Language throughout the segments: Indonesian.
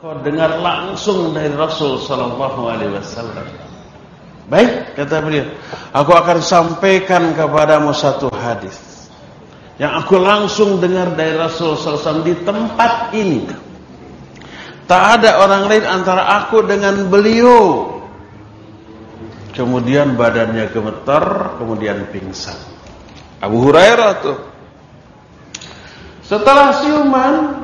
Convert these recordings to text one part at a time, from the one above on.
Kau dengar langsung dari Rasul sallallahu alaihi wasallam. Baik, kata beliau, aku akan sampaikan kepadamu satu hadis yang aku langsung dengar dari Rasul sallallahu alaihi wasallam di tempat ini. Tak ada orang lain antara aku dengan beliau. Kemudian badannya gemetar, kemudian pingsan. Abu Hurairah tuh. Setelah siuman,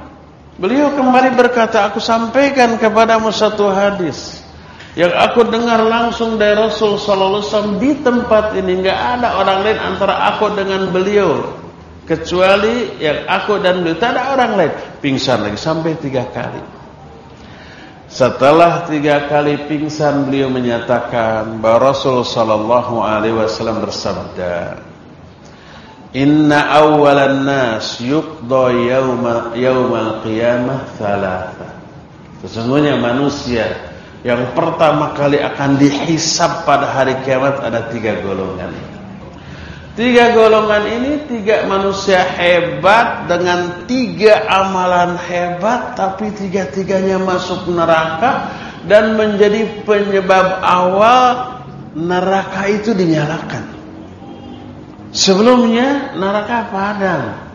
Beliau kembali berkata, aku sampaikan kepadamu satu hadis yang aku dengar langsung dari Rasul sallallahu alaihi wasallam di tempat ini. Enggak ada orang lain antara aku dengan beliau kecuali yang aku dan beliau. Tidak ada orang lain. Pingsan lagi sampai tiga kali. Setelah tiga kali pingsan beliau menyatakan bahwa Rasul sallallahu alaihi wasallam bersabda Inna awalan nas yuqda yawma yawmal qiyamah thalatha. Sesungguhnya manusia yang pertama kali akan dihisab pada hari kiamat ada tiga golongan. Tiga golongan ini tiga manusia hebat dengan tiga amalan hebat tapi tiga-tiganya masuk neraka dan menjadi penyebab awal neraka itu dinyalakan. Sebelumnya neraka padang.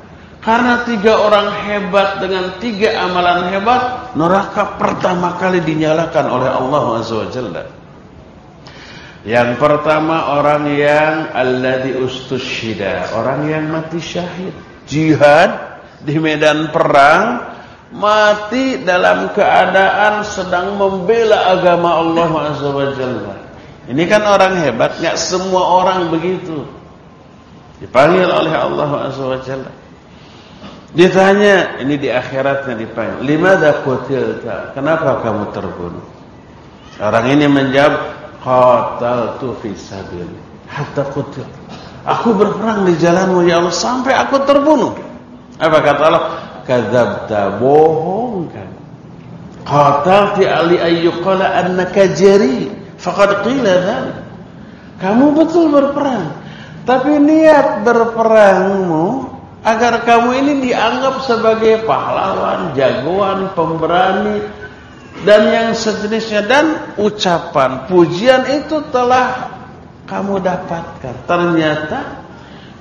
Karena tiga orang hebat dengan tiga amalan hebat, neraka pertama kali dinyalakan oleh Allah Azza Yang pertama orang yang alladzi ustusyhida, orang yang mati syahid, jihad di medan perang, mati dalam keadaan sedang membela agama Allah Azza Ini kan orang hebat, enggak semua orang begitu. Dipanggil oleh Allah Jalla. Ditanya, ini di akhiratnya dipanggil. Limadha qutilta? Kenapa kamu terbunuh? Orang ini menjawab, qataltu fi sabil hatta qutil. Aku berperang di jalanmu ya Allah sampai aku terbunuh. Apa kata Allah? Kadzabta, bohong kan. Qatalti ali ayyuqala annaka jari. Faqad qila dzalik. Kamu betul berperang. Tapi niat berperangmu agar kamu ini dianggap sebagai pahlawan, jagoan, pemberani dan yang sejenisnya dan ucapan pujian itu telah kamu dapatkan. Ternyata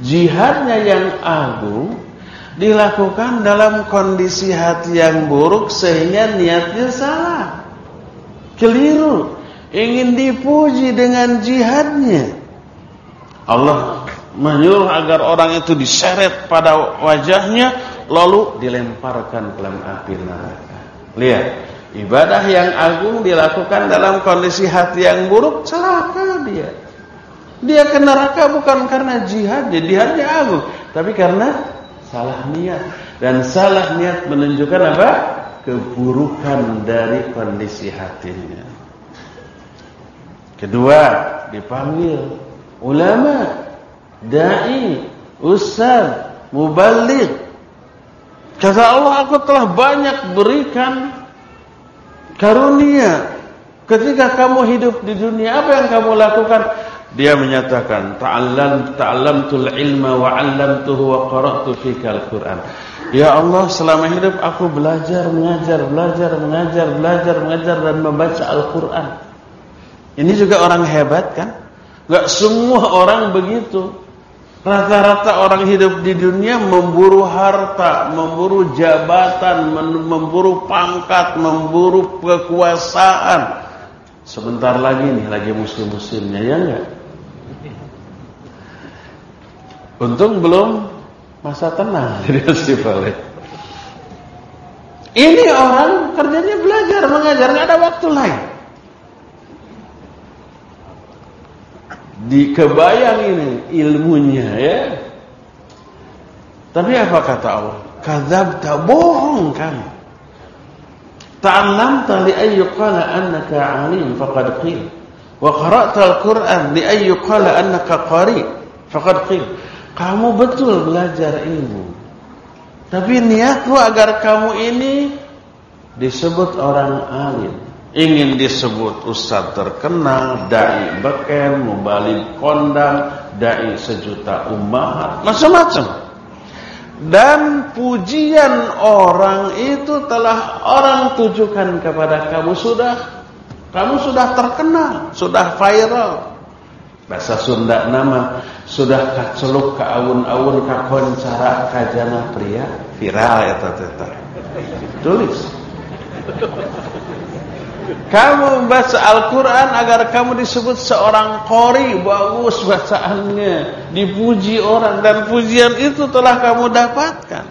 jihadnya yang agung dilakukan dalam kondisi hati yang buruk sehingga niatnya salah. Keliru. Ingin dipuji dengan jihadnya. Allah menyuruh agar orang itu diseret pada wajahnya lalu dilemparkan ke dalam api neraka. Lihat, ibadah yang agung dilakukan dalam kondisi hati yang buruk, celaka dia. Dia ke neraka bukan karena jihad, jihadnya agung, tapi karena salah niat. Dan salah niat menunjukkan apa? Keburukan dari kondisi hatinya. Kedua, dipanggil ulama, dai, ustaz, muballigh. Kata Allah, aku telah banyak berikan karunia. Ketika kamu hidup di dunia, apa yang kamu lakukan? Dia menyatakan, ta'allam ta'allamtul ilma wa 'allamtuhu wa qara'tu fikal Qur'an. Ya Allah, selama hidup aku belajar, mengajar, belajar, mengajar, belajar, mengajar dan membaca Al-Qur'an. Ini juga orang hebat kan? Gak semua orang begitu. Rata-rata orang hidup di dunia memburu harta, memburu jabatan, memburu pangkat, memburu kekuasaan. Sebentar lagi nih, lagi musim-musimnya, ya enggak? Untung belum masa tenang di festival Ini orang kerjanya belajar, mengajar, nggak ada waktu lain. Dikebayang ini ilmunya ya. Tapi apa kata Allah? Kadzabta bohong kan. Ta'allamta li ayyuqala annaka 'alim faqad qil. Wa qara'ta al-Qur'an li ayyuqala annaka qari faqad qil. Kamu betul belajar ilmu. Tapi niatmu agar kamu ini disebut orang alim ingin disebut ustaz terkenal, dai beken, mubalik kondang, dai sejuta umat, macam-macam. dan pujian orang itu telah orang tujukan kepada kamu sudah kamu sudah terkenal, sudah viral. Bahasa Sunda nama sudah kaceluk ke awun-awun ka koncara kajana pria viral eta teh. Tulis. Kamu membaca Al-Quran agar kamu disebut seorang kori bagus bacaannya, dipuji orang dan pujian itu telah kamu dapatkan.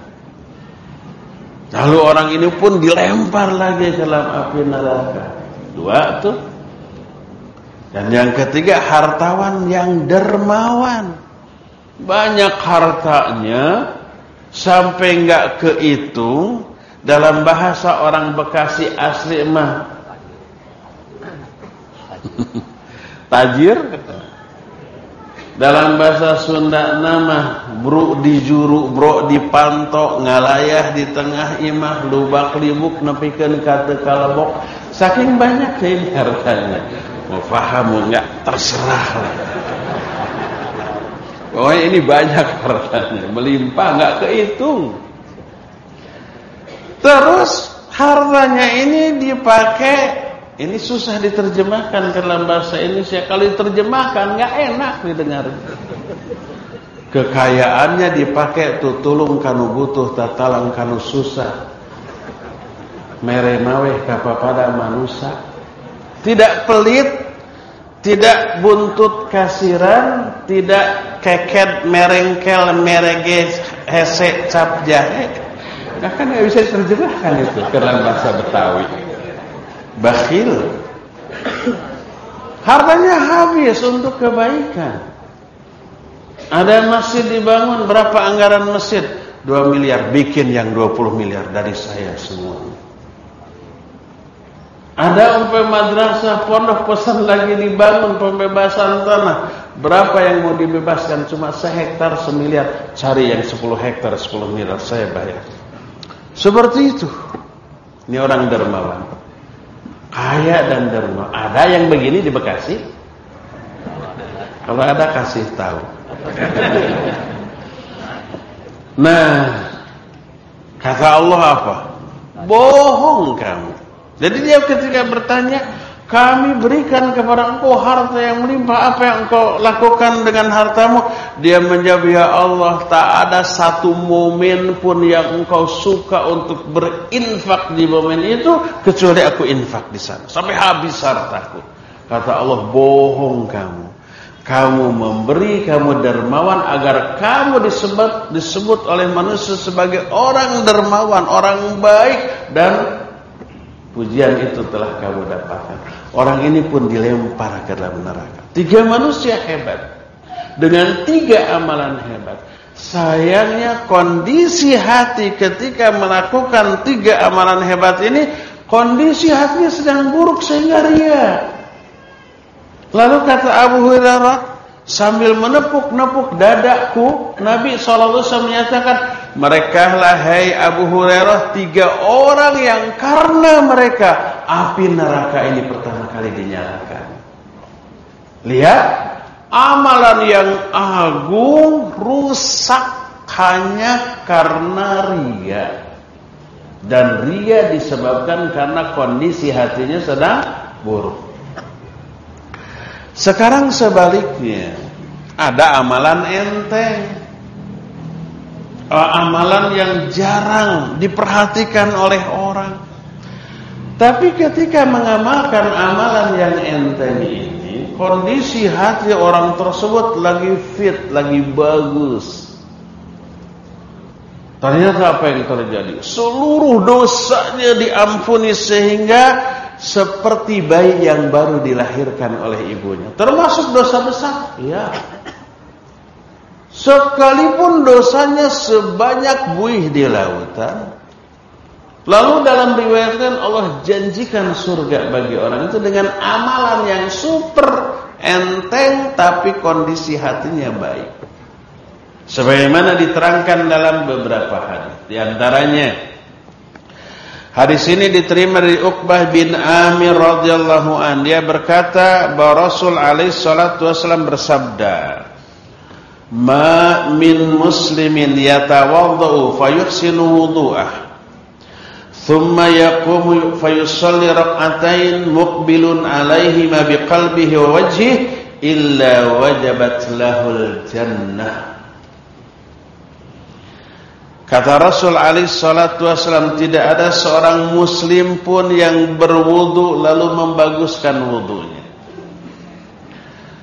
Lalu orang ini pun dilempar lagi ke dalam api neraka. Dua tuh. Dan yang ketiga hartawan yang dermawan. Banyak hartanya sampai enggak kehitung dalam bahasa orang Bekasi asli mah Tajir? Dalam bahasa Sunda nama bro dijuru bro dipantok ngalayah di tengah imah lubak libuk nepikeun ka teu kalebok saking banyak ini hartanya. Mau paham enggak terserah lah. Pokoknya ini banyak hartanya. Melimpah enggak kehitung. Terus hartanya ini dipakai ini susah diterjemahkan ke dalam bahasa Indonesia. Kalau diterjemahkan nggak enak didengar. Kekayaannya dipakai tuh tulung kanu butuh tatalang kanu susah. Mere maweh pada manusia. Tidak pelit, tidak buntut kasiran, tidak keket merengkel merege hese cap jahe. Nah kan nggak bisa diterjemahkan itu ke dalam bahasa Betawi bakhil. Hartanya habis untuk kebaikan. Ada masjid dibangun berapa anggaran masjid? 2 miliar bikin yang 20 miliar dari saya semua. Ada umpah madrasah pondok pesan lagi dibangun pembebasan tanah. Berapa yang mau dibebaskan? Cuma sehektar semiliar. Cari yang 10 hektar 10 miliar saya bayar. Seperti itu. Ini orang dermawan kaya dan derma. Ada yang begini di Bekasi? Kalau ada kasih tahu. Nah, kata Allah apa? Bohong kamu. Jadi dia ketika bertanya, kami berikan kepada engkau harta yang melimpah. Apa yang engkau lakukan dengan hartamu? Dia menjawab ya Allah tak ada satu momen pun yang engkau suka untuk berinfak di momen itu kecuali aku infak di sana. Sampai habis hartaku. Kata Allah bohong kamu. Kamu memberi kamu dermawan agar kamu disebut disebut oleh manusia sebagai orang dermawan orang baik dan Pujian itu telah kamu dapatkan. Orang ini pun dilempar ke dalam neraka. Tiga manusia hebat. Dengan tiga amalan hebat. Sayangnya kondisi hati ketika melakukan tiga amalan hebat ini. Kondisi hatinya sedang buruk sehingga ria. Lalu kata Abu Hurairah sambil menepuk-nepuk dadaku Nabi SAW menyatakan mereka lah hai Abu Hurairah tiga orang yang karena mereka api neraka ini pertama kali dinyalakan. Lihat amalan yang agung rusak hanya karena ria. Dan ria disebabkan karena kondisi hatinya sedang buruk. Sekarang sebaliknya, ada amalan enteng. Amalan yang jarang diperhatikan oleh orang. Tapi ketika mengamalkan amalan yang enteng ini, kondisi hati orang tersebut lagi fit, lagi bagus. Ternyata apa yang terjadi? Seluruh dosanya diampuni sehingga seperti bayi yang baru dilahirkan oleh ibunya. Termasuk dosa besar? Ya. Sekalipun dosanya sebanyak buih di lautan. Lalu dalam riwayatkan Allah janjikan surga bagi orang itu dengan amalan yang super enteng tapi kondisi hatinya baik. Sebagaimana diterangkan dalam beberapa hadis. Di antaranya Hadis ini diterima dari Uqbah bin Amir radhiyallahu an. Dia berkata bahwa Rasul alaihi salatu wasallam bersabda, ma min muslimin yatawaddau fayuhsinu wudu'ah thumma yaqumu fayusalli rak'atain muqbilun alaihi ma biqalbihi wa wajhihi illa wajabat lahul jannah Kata Rasul Ali salatu wasallam tidak ada seorang muslim pun yang berwudu lalu membaguskan wudunya.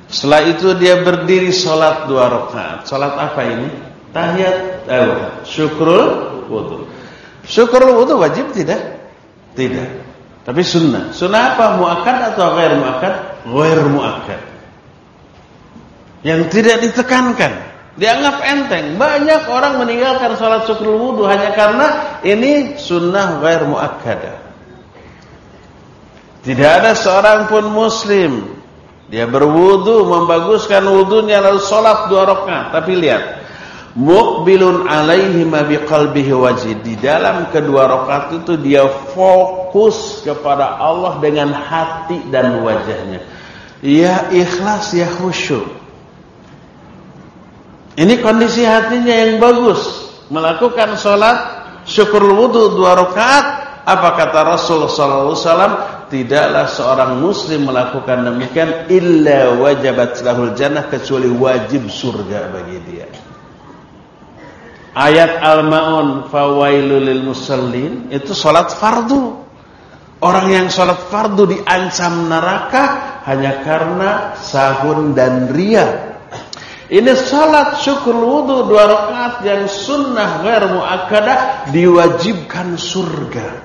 Setelah itu dia berdiri sholat dua rakaat. Sholat apa ini? Tahiyat, eh, syukrul wudu. Syukrul wudu wajib tidak? Tidak. Tapi sunnah. Sunnah apa? Muakkad atau ghair muakkad? Ghair muakkad. Yang tidak ditekankan. Dianggap enteng. Banyak orang meninggalkan sholat syukur wudhu hanya karena ini sunnah ghair muakkadah. Tidak ada seorang pun muslim dia berwudu, membaguskan wudunya lalu sholat dua rakaat. Tapi lihat, mukbilun alaihi ma biqalbihi wajid. Di dalam kedua rakaat itu dia fokus kepada Allah dengan hati dan wajahnya. Ya ikhlas, ya khusyuk. Ini kondisi hatinya yang bagus. Melakukan sholat syukur wudu dua rakaat. Apa kata Rasulullah SAW? Tidaklah seorang muslim melakukan demikian illa wajabat lahul jannah kecuali wajib surga bagi dia. Ayat Al-Maun fawailul lil musallin itu salat fardu. Orang yang salat fardu diancam neraka hanya karena sahun dan ria. Ini salat syukur wudu dua rakaat yang sunnah ghair muakkadah diwajibkan surga.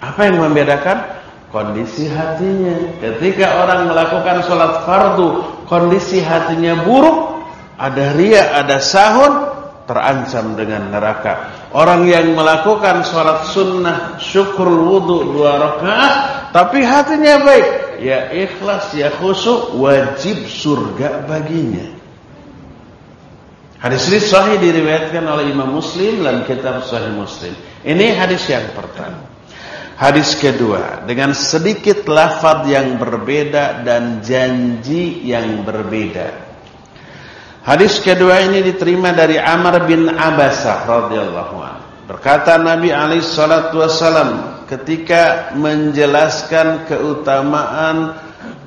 Apa yang membedakan? Kondisi hatinya. Ketika orang melakukan sholat fardu, kondisi hatinya buruk, ada ria, ada sahun, terancam dengan neraka. Orang yang melakukan sholat sunnah, syukur wudu dua rakaat, tapi hatinya baik, ya ikhlas, ya khusyuk, wajib surga baginya. Hadis ini sahih diriwayatkan oleh Imam Muslim dalam kitab Sahih Muslim. Ini hadis yang pertama. Hadis kedua dengan sedikit lafaz yang berbeda dan janji yang berbeda. Hadis kedua ini diterima dari Amr bin Abbasah radhiyallahu anhu. Berkata Nabi alaihi salatu wasallam ketika menjelaskan keutamaan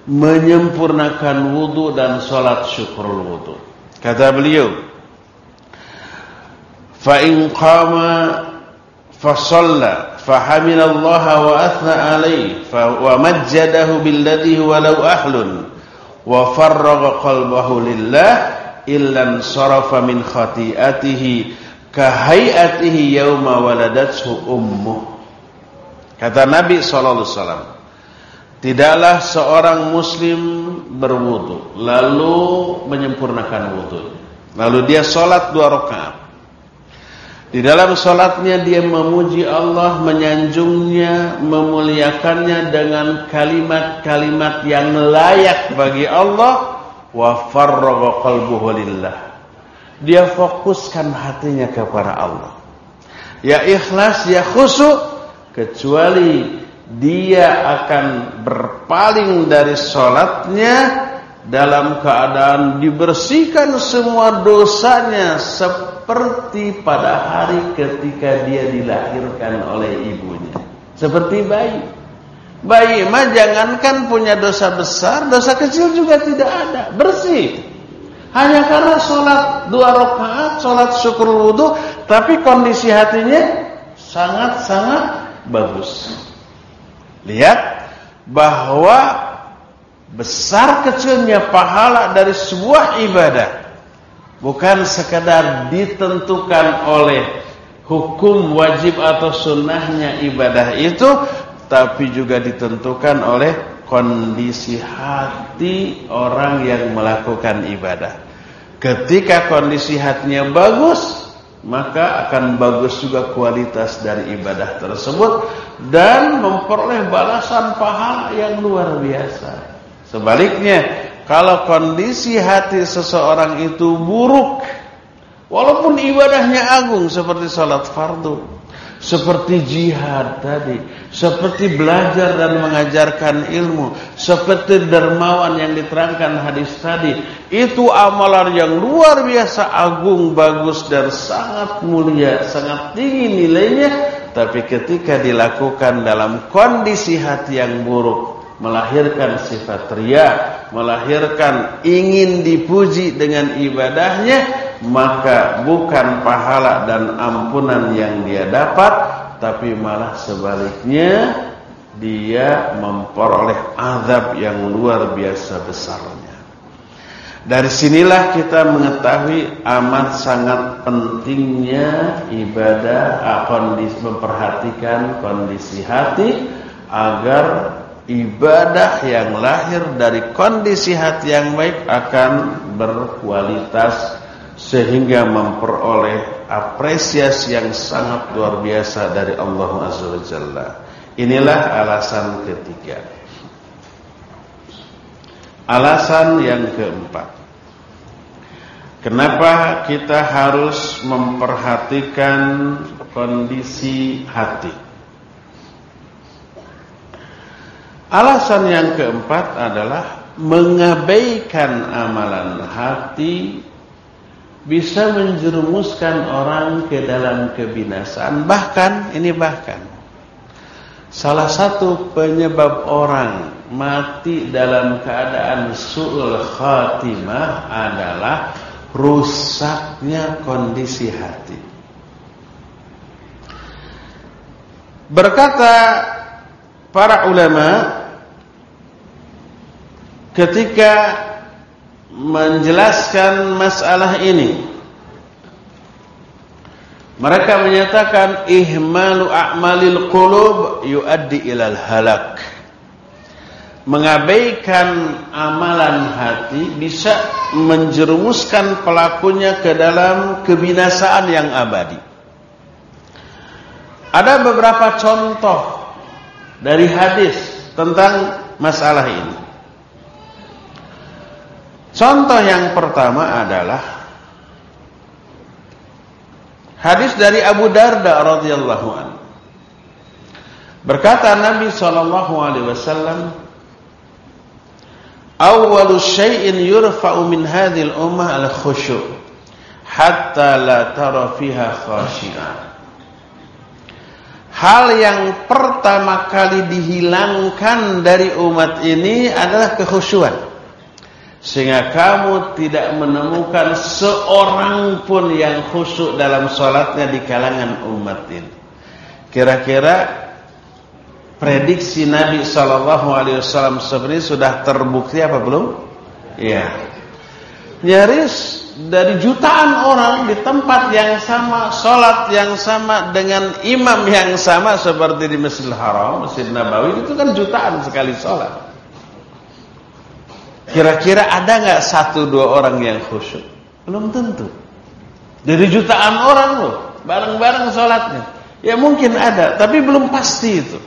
menyempurnakan wudu dan salat syukur wudu. Kata beliau, "Fa in qama fa shalla فحمل الله وأثنى عليه ومجده بالذي هو لو أهل وفرغ قلبه لله إلا انصرف من خطيئته كهيئته يوم ولدته أمه kata Nabi SAW tidaklah seorang muslim berwudu lalu menyempurnakan wudu lalu dia sholat dua rakaat Di dalam solatnya dia memuji Allah, menyanjungnya, memuliakannya dengan kalimat-kalimat yang layak bagi Allah. Wa farraga qalbuhu lillah. Dia fokuskan hatinya kepada Allah. Ya ikhlas, ya khusyuk. Kecuali dia akan berpaling dari solatnya dalam keadaan dibersihkan semua dosanya pada hari ketika dia dilahirkan oleh ibunya. Seperti bayi. Bayi mah jangankan punya dosa besar, dosa kecil juga tidak ada, bersih. Hanya karena sholat dua rakaat, sholat syukur wudhu, tapi kondisi hatinya sangat-sangat bagus. Lihat bahwa besar kecilnya pahala dari sebuah ibadah bukan sekadar ditentukan oleh hukum wajib atau sunnahnya ibadah itu tapi juga ditentukan oleh kondisi hati orang yang melakukan ibadah. Ketika kondisi hatinya bagus maka akan bagus juga kualitas dari ibadah tersebut dan memperoleh balasan pahala yang luar biasa. Sebaliknya, kalau kondisi hati seseorang itu buruk, walaupun ibadahnya agung seperti salat fardu, seperti jihad tadi, seperti belajar dan mengajarkan ilmu, seperti dermawan yang diterangkan hadis tadi. Itu amalan yang luar biasa agung, bagus dan sangat mulia, sangat tinggi nilainya, tapi ketika dilakukan dalam kondisi hati yang buruk, melahirkan sifat ria, melahirkan ingin dipuji dengan ibadahnya, maka bukan pahala dan ampunan yang dia dapat tapi malah sebaliknya dia memperoleh azab yang luar biasa besarnya. Dari sinilah kita mengetahui amat sangat pentingnya ibadah kondisi memperhatikan kondisi hati agar ibadah yang lahir dari kondisi hati yang baik akan berkualitas sehingga memperoleh apresiasi yang sangat luar biasa dari Allah Azza wa Jalla. Inilah alasan ketiga. Alasan yang keempat. Kenapa kita harus memperhatikan kondisi hati? Alasan yang keempat adalah mengabaikan amalan hati bisa menjerumuskan orang ke dalam kebinasaan. Bahkan ini bahkan salah satu penyebab orang mati dalam keadaan su'ul khatimah adalah rusaknya kondisi hati. Berkata para ulama ketika menjelaskan masalah ini. Mereka menyatakan ihmalu a'malil qulub yuaddi ilal halak. Mengabaikan amalan hati bisa menjerumuskan pelakunya ke dalam kebinasaan yang abadi. Ada beberapa contoh dari hadis tentang masalah ini. Contoh yang pertama adalah hadis dari Abu Darda radhiyallahu anhu. Berkata Nabi sallallahu alaihi wasallam, "Awwalu syai'in yurfa'u min hadhil ummah al-khusyu' hatta la tara fiha khashi'an." Hal yang pertama kali dihilangkan dari umat ini adalah kekhusyuan. Sehingga kamu tidak menemukan seorang pun yang khusyuk dalam sholatnya di kalangan umat ini. Kira-kira prediksi Nabi Shallallahu Alaihi Wasallam sebenarnya sudah terbukti apa belum? Iya. Nyaris dari jutaan orang di tempat yang sama, sholat yang sama dengan imam yang sama seperti di Masjidil Haram, Masjid Nabawi itu kan jutaan sekali sholat. Kira-kira ada nggak satu dua orang yang khusyuk? Belum tentu. Dari jutaan orang loh, bareng-bareng sholatnya. Ya mungkin ada, tapi belum pasti itu.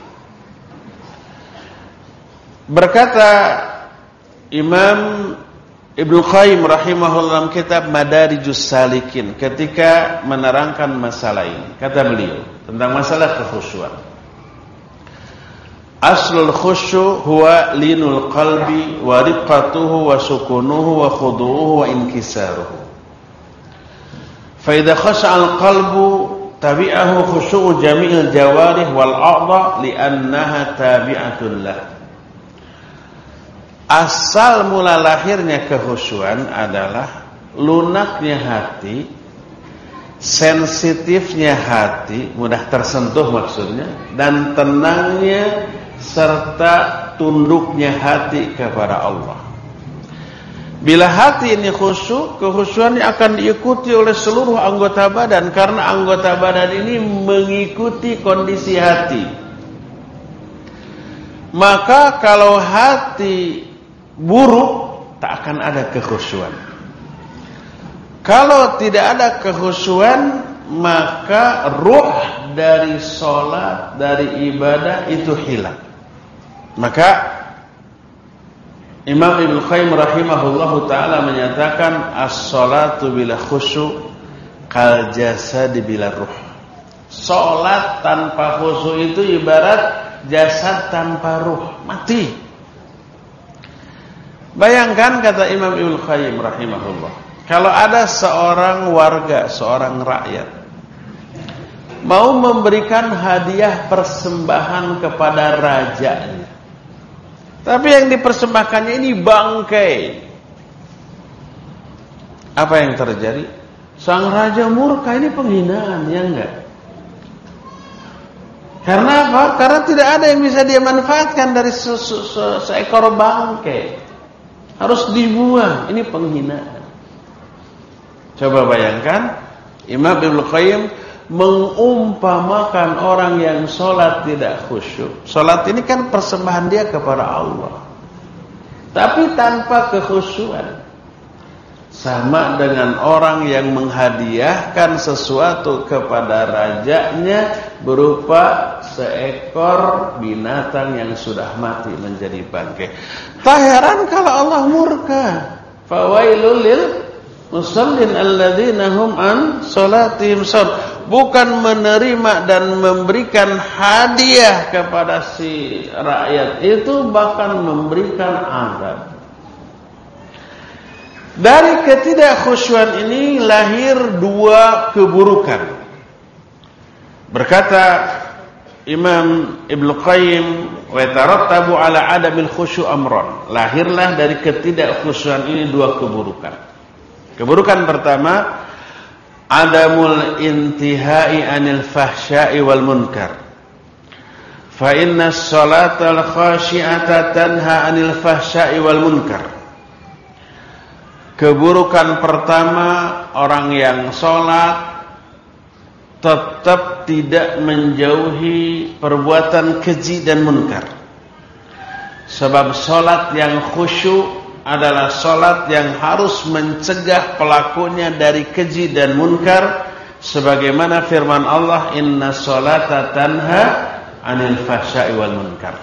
Berkata Imam Ibnu Qayyim rahimahullah kitab Madarijus Salikin ketika menerangkan masalah ini. Kata beliau tentang masalah kekhusyuan. Aslul khusyu huwa linul qalbi wa riqatuhu wa sukunuhu wa khudu'uhu wa inkisaruhu. Fa idza khasha'al qalbu tabi'ahu khusyu'u jami'il jawarih wal a'dha li'annaha tabi'atun lah. Asal mula lahirnya kehusuan adalah lunaknya hati, sensitifnya hati, mudah tersentuh maksudnya, dan tenangnya serta tunduknya hati kepada Allah. Bila hati ini khusyuk, ini akan diikuti oleh seluruh anggota badan karena anggota badan ini mengikuti kondisi hati. Maka kalau hati buruk, tak akan ada kekhusyuan. Kalau tidak ada kekhusyuan, maka ruh dari sholat, dari ibadah itu hilang. Maka Imam Ibnu Qayyim rahimahullahu taala menyatakan as-salatu bila khusyu kal jasad bila ruh. Salat tanpa khusyuk itu ibarat jasad tanpa ruh, mati. Bayangkan kata Imam Ibnu Qayyim rahimahullah, kalau ada seorang warga, seorang rakyat mau memberikan hadiah persembahan kepada rajanya. Tapi yang dipersembahkannya ini bangkai. Apa yang terjadi? Sang raja murka ini penghinaan, ya enggak? Karena apa? Karena tidak ada yang bisa dia manfaatkan dari se -se -se seekor bangkai. Harus dibuang. Ini penghinaan. Coba bayangkan, Imam Ibnu Qayyim mengumpamakan orang yang sholat tidak khusyuk. Sholat ini kan persembahan dia kepada Allah. Tapi tanpa kekhusyuan. Sama dengan orang yang menghadiahkan sesuatu kepada rajanya berupa seekor binatang yang sudah mati menjadi bangkai. Tak heran kalau Allah murka. Fawailul lil musallin alladzina hum an salatihim sahun bukan menerima dan memberikan hadiah kepada si rakyat itu bahkan memberikan azab. Dari ketidakkhusyuan ini lahir dua keburukan. Berkata Imam Ibnu Qayyim wa tarattabu ala adamil khusyu' amran. Lahirlah dari ketidakkhusyuan ini dua keburukan. Keburukan pertama adamul intihai anil fahsya'i wal munkar. Fa inna salatal khashi'ata tanha anil fahsya'i wal munkar. Keburukan pertama orang yang sholat tetap tidak menjauhi perbuatan keji dan munkar. Sebab sholat yang khusyuk adalah solat yang harus mencegah pelakunya dari keji dan munkar. Sebagaimana firman Allah inna solata tanha anil fahsya'i wal munkar.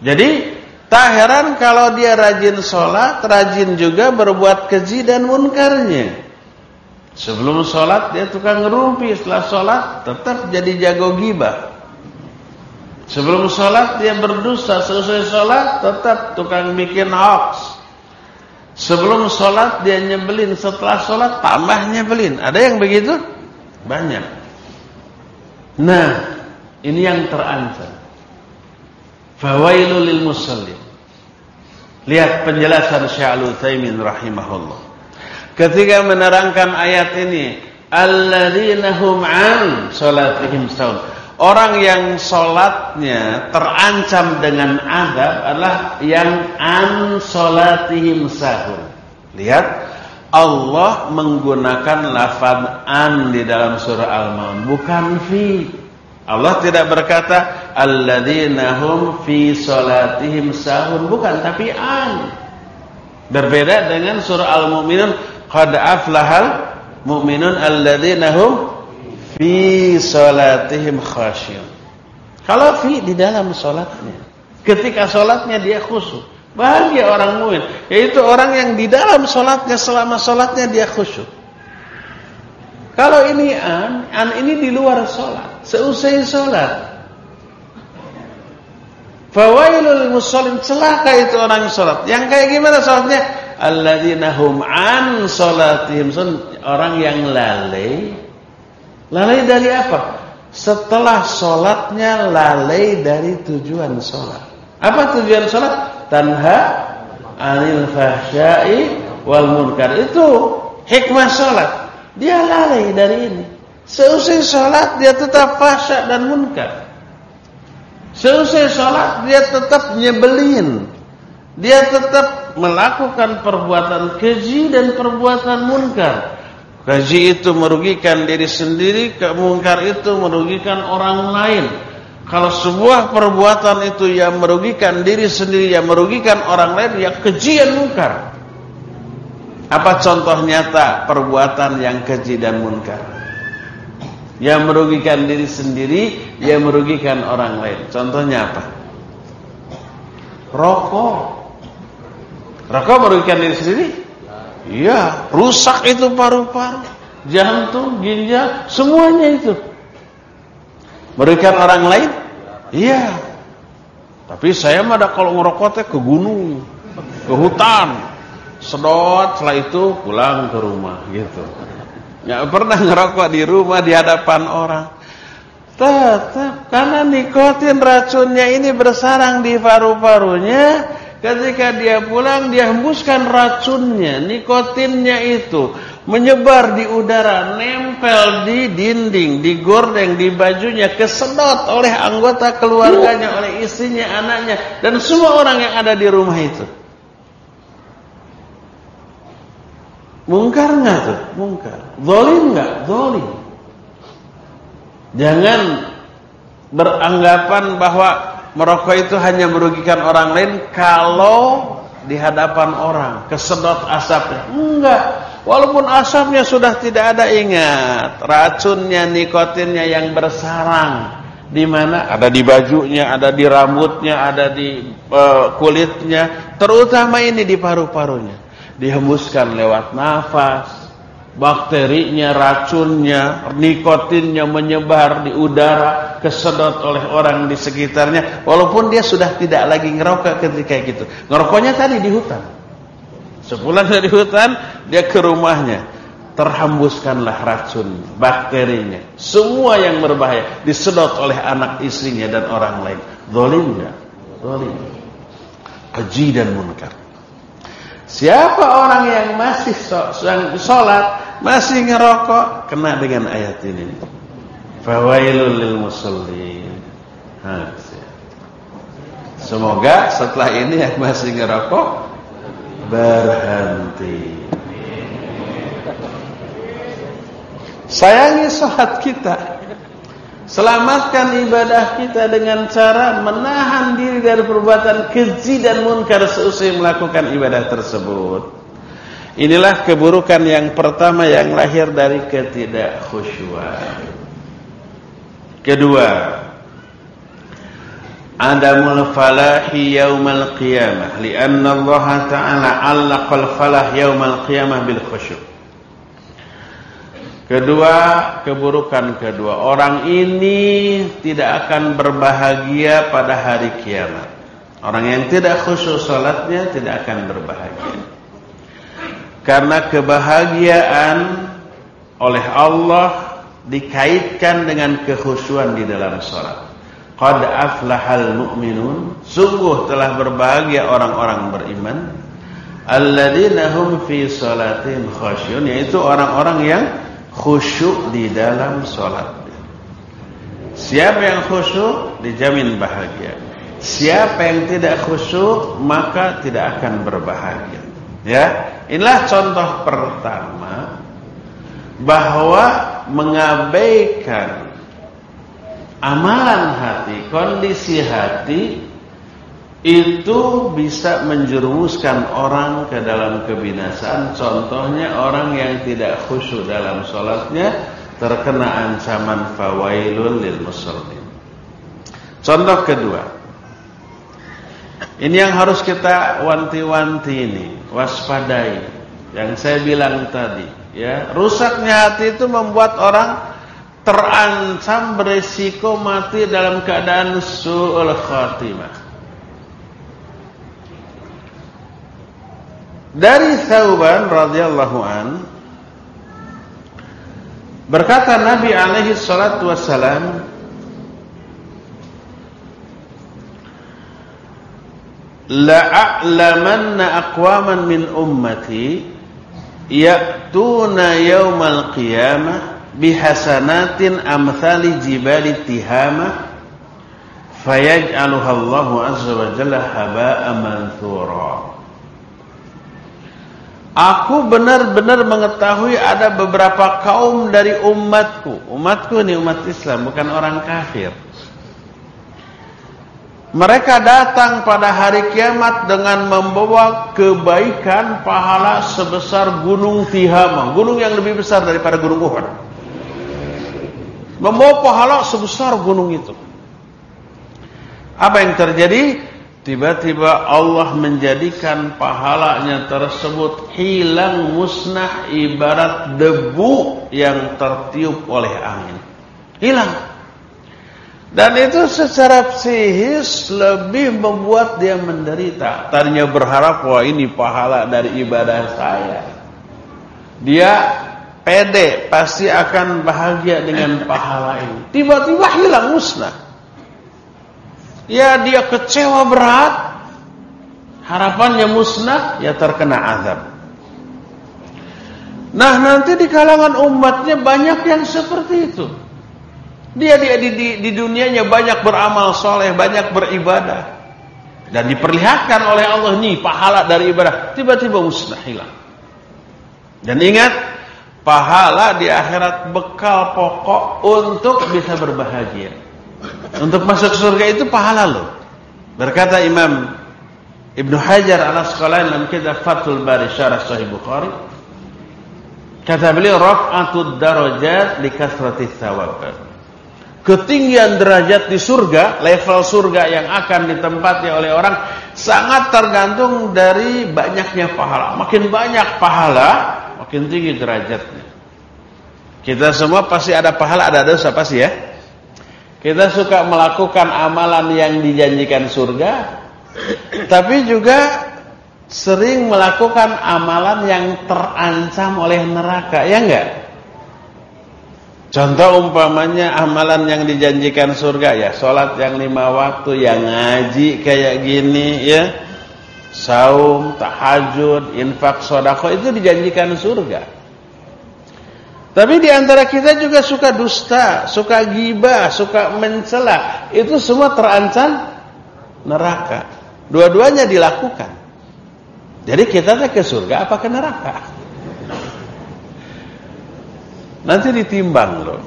Jadi tak heran kalau dia rajin solat rajin juga berbuat keji dan munkarnya. Sebelum solat dia tukang ngerumpi. Setelah solat tetap jadi jago gibah Sebelum sholat dia berdosa, selesai sholat tetap tukang bikin hoax. Sebelum sholat dia nyebelin, setelah sholat tambah nyebelin. Ada yang begitu? Banyak. Nah, ini yang terancam. Fawailul lil musallin. Lihat penjelasan Syaikhul Utsaimin rahimahullah. Ketika menerangkan ayat ini, alladzina an salatihim saum Orang yang sholatnya terancam dengan adab adalah yang an sholatihim sahur. Lihat, Allah menggunakan lafaz an di dalam surah Al-Maun, bukan fi. Allah tidak berkata alladzina hum fi sholatihim sahur, bukan, tapi an. Berbeda dengan surah Al-Mu'minun, qad aflahal mu'minun alladzina hum fi salatihim khasyun. Kalau fi di dalam salatnya. Ketika salatnya dia khusyuk. Bahagia orang mukmin, yaitu orang yang di dalam salatnya selama salatnya dia khusyuk. Kalau ini an, an ini di luar salat, seusai salat. Fawailul musallin celaka itu orang yang salat. Yang kayak gimana salatnya? Alladzina hum an salatihim orang yang lalai Lalai dari apa? Setelah sholatnya lalai dari tujuan sholat. Apa tujuan sholat? Tanha anil fahsyai wal munkar. Itu hikmah sholat. Dia lalai dari ini. Seusai sholat dia tetap fahsya dan munkar. Seusai sholat dia tetap nyebelin. Dia tetap melakukan perbuatan keji dan perbuatan munkar. Gaji itu merugikan diri sendiri, kemungkar itu merugikan orang lain. Kalau sebuah perbuatan itu yang merugikan diri sendiri, yang merugikan orang lain, ya keji mungkar. Apa contoh nyata perbuatan yang keji dan munkar? Yang merugikan diri sendiri, yang merugikan orang lain. Contohnya apa? Rokok. Rokok merugikan diri sendiri? Iya, rusak itu paru-paru, jantung, ginjal, semuanya itu. Merugikan orang lain? Iya. Tapi saya mah kalau ngerokok ke gunung, ke hutan, sedot setelah itu pulang ke rumah gitu. Nggak pernah ngerokok di rumah di hadapan orang. Tetap karena nikotin racunnya ini bersarang di paru-parunya Ketika dia pulang dia hembuskan racunnya, nikotinnya itu menyebar di udara, nempel di dinding, di gordeng, di bajunya, kesedot oleh anggota keluarganya, oleh istrinya, anaknya, dan semua orang yang ada di rumah itu. Mungkar nggak tuh? Mungkar. Zolim nggak? Zolim. Jangan beranggapan bahwa merokok itu hanya merugikan orang lain kalau di hadapan orang kesedot asapnya. Enggak. Walaupun asapnya sudah tidak ada ingat, racunnya, nikotinnya yang bersarang di mana? Ada di bajunya, ada di rambutnya, ada di uh, kulitnya, terutama ini di paru-parunya. Dihembuskan lewat nafas, bakterinya, racunnya, nikotinnya menyebar di udara, kesedot oleh orang di sekitarnya, walaupun dia sudah tidak lagi ngerokok ketika itu. Ngerokoknya tadi di hutan. Sepulang dari hutan, dia ke rumahnya. Terhembuskanlah racun, bakterinya, semua yang berbahaya disedot oleh anak istrinya dan orang lain. Zolim enggak? Zolim. Keji dan munkar. Siapa orang yang masih sholat masih ngerokok kena dengan ayat ini. Fawailul lil musallin. Semoga setelah ini yang masih ngerokok berhenti. Sayangi sholat kita. Selamatkan ibadah kita dengan cara menahan diri dari perbuatan keji dan munkar seusai melakukan ibadah tersebut. Inilah keburukan yang pertama yang lahir dari ketidakkhusyuan. Kedua, adamul falahi yaumal qiyamah lianna Allah Ta'ala 'allaqal falah yaumal qiyamah bil khusyu'. Kedua, keburukan kedua, orang ini tidak akan berbahagia pada hari kiamat. Orang yang tidak khusyuk salatnya tidak akan berbahagia. Karena kebahagiaan oleh Allah dikaitkan dengan kekhusyuan di dalam salat. Qad aflahal mu'minun, sungguh telah berbahagia orang-orang beriman. Alladzina hum fi salatihim khasyun, yaitu orang-orang yang khusyuk di dalam salat. Siapa yang khusyuk dijamin bahagia. Siapa yang tidak khusyuk maka tidak akan berbahagia. Ya, inilah contoh pertama bahwa mengabaikan amalan hati, kondisi hati itu bisa menjerumuskan orang ke dalam kebinasaan. Contohnya orang yang tidak khusyuk dalam sholatnya terkena ancaman fawailul lil muslimin. Contoh kedua, ini yang harus kita wanti-wanti ini, waspadai. Yang saya bilang tadi, ya, rusaknya hati itu membuat orang terancam berisiko mati dalam keadaan su'ul khatimah. Dari Thauban radhiyallahu an berkata Nabi alaihi salatu wassalam la'a'lamanna aqwaman min ummati ya'tuna yawmal qiyamah bihasanatin amthali jibali tihama fayaj'aluha Allahu azza wa jalla haba'an manthura Aku benar-benar mengetahui ada beberapa kaum dari umatku. Umatku ini umat Islam, bukan orang kafir. Mereka datang pada hari kiamat dengan membawa kebaikan pahala sebesar gunung Tihama. Gunung yang lebih besar daripada gunung Uhud. Membawa pahala sebesar gunung itu. Apa yang terjadi? Tiba-tiba Allah menjadikan pahalanya tersebut hilang musnah ibarat debu yang tertiup oleh angin. Hilang. Dan itu secara psikis lebih membuat dia menderita. Tadinya berharap, wah ini pahala dari ibadah saya. Dia pede, pasti akan bahagia dengan pahala ini. Tiba-tiba hilang musnah. Ya dia kecewa berat. Harapannya musnah, ya terkena azab. Nah nanti di kalangan umatnya banyak yang seperti itu. Dia, dia di, di, di dunianya banyak beramal soleh, banyak beribadah. Dan diperlihatkan oleh Allah nih pahala dari ibadah. Tiba-tiba musnah hilang. Dan ingat, pahala di akhirat bekal pokok untuk bisa berbahagia. Untuk masuk surga itu pahala loh. Berkata Imam Ibnu Hajar al-Asqalani dalam kitab Fathul Bari Syarah Sahih Bukhari, kata beliau raf'atud darajat li kasrati thawab ketinggian derajat di surga, level surga yang akan ditempati oleh orang sangat tergantung dari banyaknya pahala. Makin banyak pahala, makin tinggi derajatnya. Kita semua pasti ada pahala, ada dosa pasti ya. Kita suka melakukan amalan yang dijanjikan surga, tapi juga sering melakukan amalan yang terancam oleh neraka, ya enggak? Contoh umpamanya amalan yang dijanjikan surga ya, sholat yang lima waktu, yang ngaji kayak gini ya, saum, tahajud, infak, sodako itu dijanjikan surga. Tapi di antara kita juga suka dusta, suka gibah, suka mencela, itu semua terancam neraka. Dua-duanya dilakukan. Jadi kita ke surga apa ke neraka? Nanti ditimbang loh.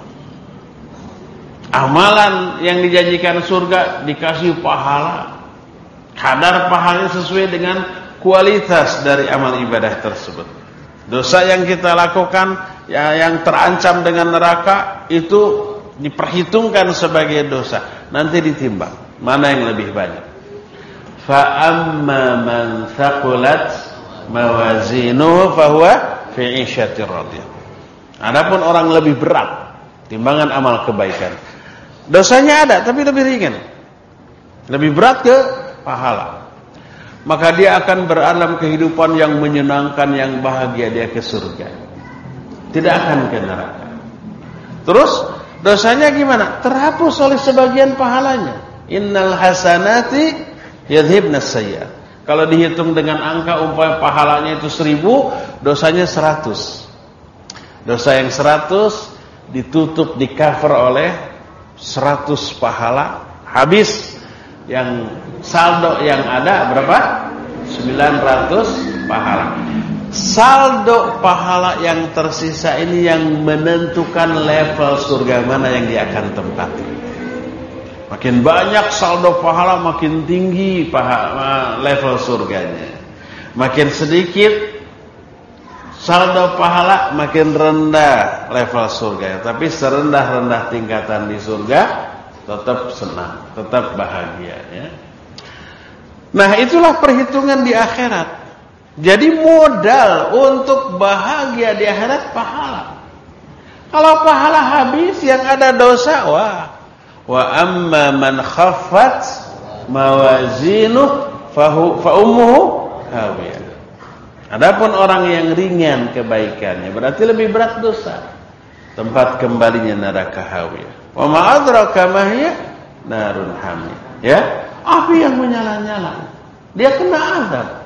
Amalan yang dijanjikan surga dikasih pahala. Kadar pahalanya sesuai dengan kualitas dari amal ibadah tersebut. Dosa yang kita lakukan ya, yang terancam dengan neraka itu diperhitungkan sebagai dosa. Nanti ditimbang mana yang lebih banyak. Fa amma man thaqulat mawazinu fahuwa fi radiyah. Adapun orang lebih berat timbangan amal kebaikan. Dosanya ada tapi lebih ringan. Lebih berat ke pahala. Maka dia akan beralam kehidupan yang menyenangkan, yang bahagia dia ke surga. Tidak akan ke neraka. Terus dosanya gimana? Terhapus oleh sebagian pahalanya. Innal hasanati yadhibna sayyi'at. Kalau dihitung dengan angka umpamanya pahalanya itu seribu, dosanya seratus. Dosa yang 100 ditutup di cover oleh 100 pahala habis yang saldo yang ada berapa? 900 pahala. Saldo pahala yang tersisa ini yang menentukan level surga mana yang dia akan tempati. Makin banyak saldo pahala makin tinggi pahala, level surganya. Makin sedikit saldo pahala makin rendah level surga. Tapi serendah-rendah tingkatan di surga tetap senang, tetap bahagia ya. Nah, itulah perhitungan di akhirat. Jadi modal untuk bahagia di akhirat pahala. Kalau pahala habis yang ada dosa, wah. Wa amma man khaffat mawazinuh fahu fa ummuhu hawiyah. Adapun orang yang ringan kebaikannya berarti lebih berat dosa. Tempat kembalinya neraka hawiyah. Wa ma adraka ma hiya narun hamiyah. Ya, api yang menyala-nyala. Dia kena azab.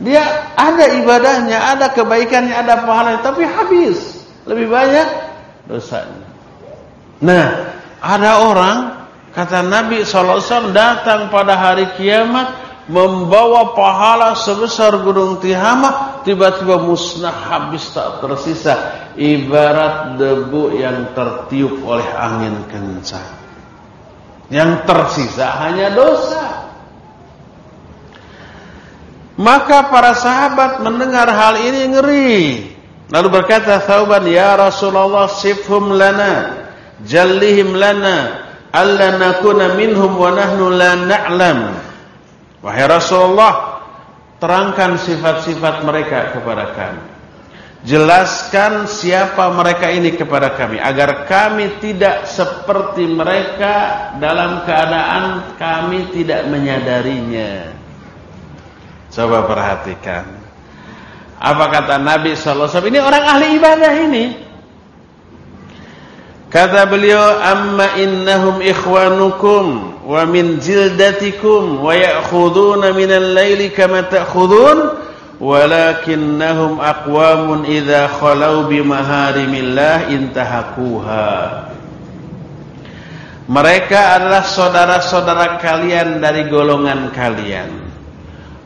Dia ada ibadahnya, ada kebaikannya, ada pahalanya, tapi habis. Lebih banyak dosanya. Nah, ada orang kata Nabi SAW datang pada hari kiamat membawa pahala sebesar gunung Tihama tiba-tiba musnah habis tak tersisa ibarat debu yang tertiup oleh angin kencang yang tersisa hanya dosa maka para sahabat mendengar hal ini ngeri lalu berkata Thauban ya Rasulullah sifhum lana jallihim lana alla nakuna minhum wa nahnu la na'lam Wahai Rasulullah, terangkan sifat-sifat mereka kepada kami. Jelaskan siapa mereka ini kepada kami agar kami tidak seperti mereka dalam keadaan kami tidak menyadarinya. Coba perhatikan. Apa kata Nabi sallallahu alaihi wasallam? Ini orang ahli ibadah ini. Kata beliau, "Amma innahum ikhwanukum wa min jildatikum wa ya'khuduna minal laili kama ta'khudun." walakinnahum aqwamun idza khalau bi maharimillah intahakuha mereka adalah saudara-saudara kalian dari golongan kalian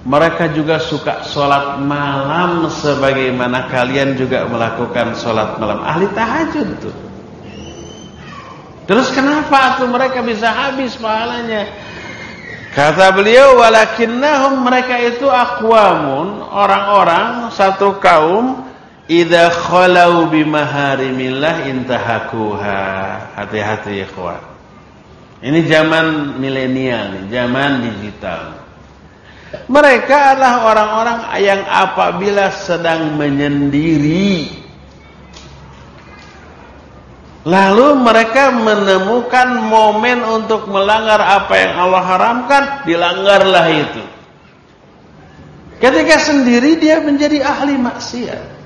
mereka juga suka sholat malam sebagaimana kalian juga melakukan sholat malam ahli tahajud tuh terus kenapa tuh mereka bisa habis pahalanya Kata beliau walakinnahum mereka itu aqwamun orang-orang satu kaum idza khalau bimaharimillah intahakuha. Hati-hati ikhwan. Ini zaman milenial zaman digital. Mereka adalah orang-orang yang apabila sedang menyendiri Lalu mereka menemukan momen untuk melanggar apa yang Allah haramkan, dilanggarlah itu. Ketika sendiri dia menjadi ahli maksiat.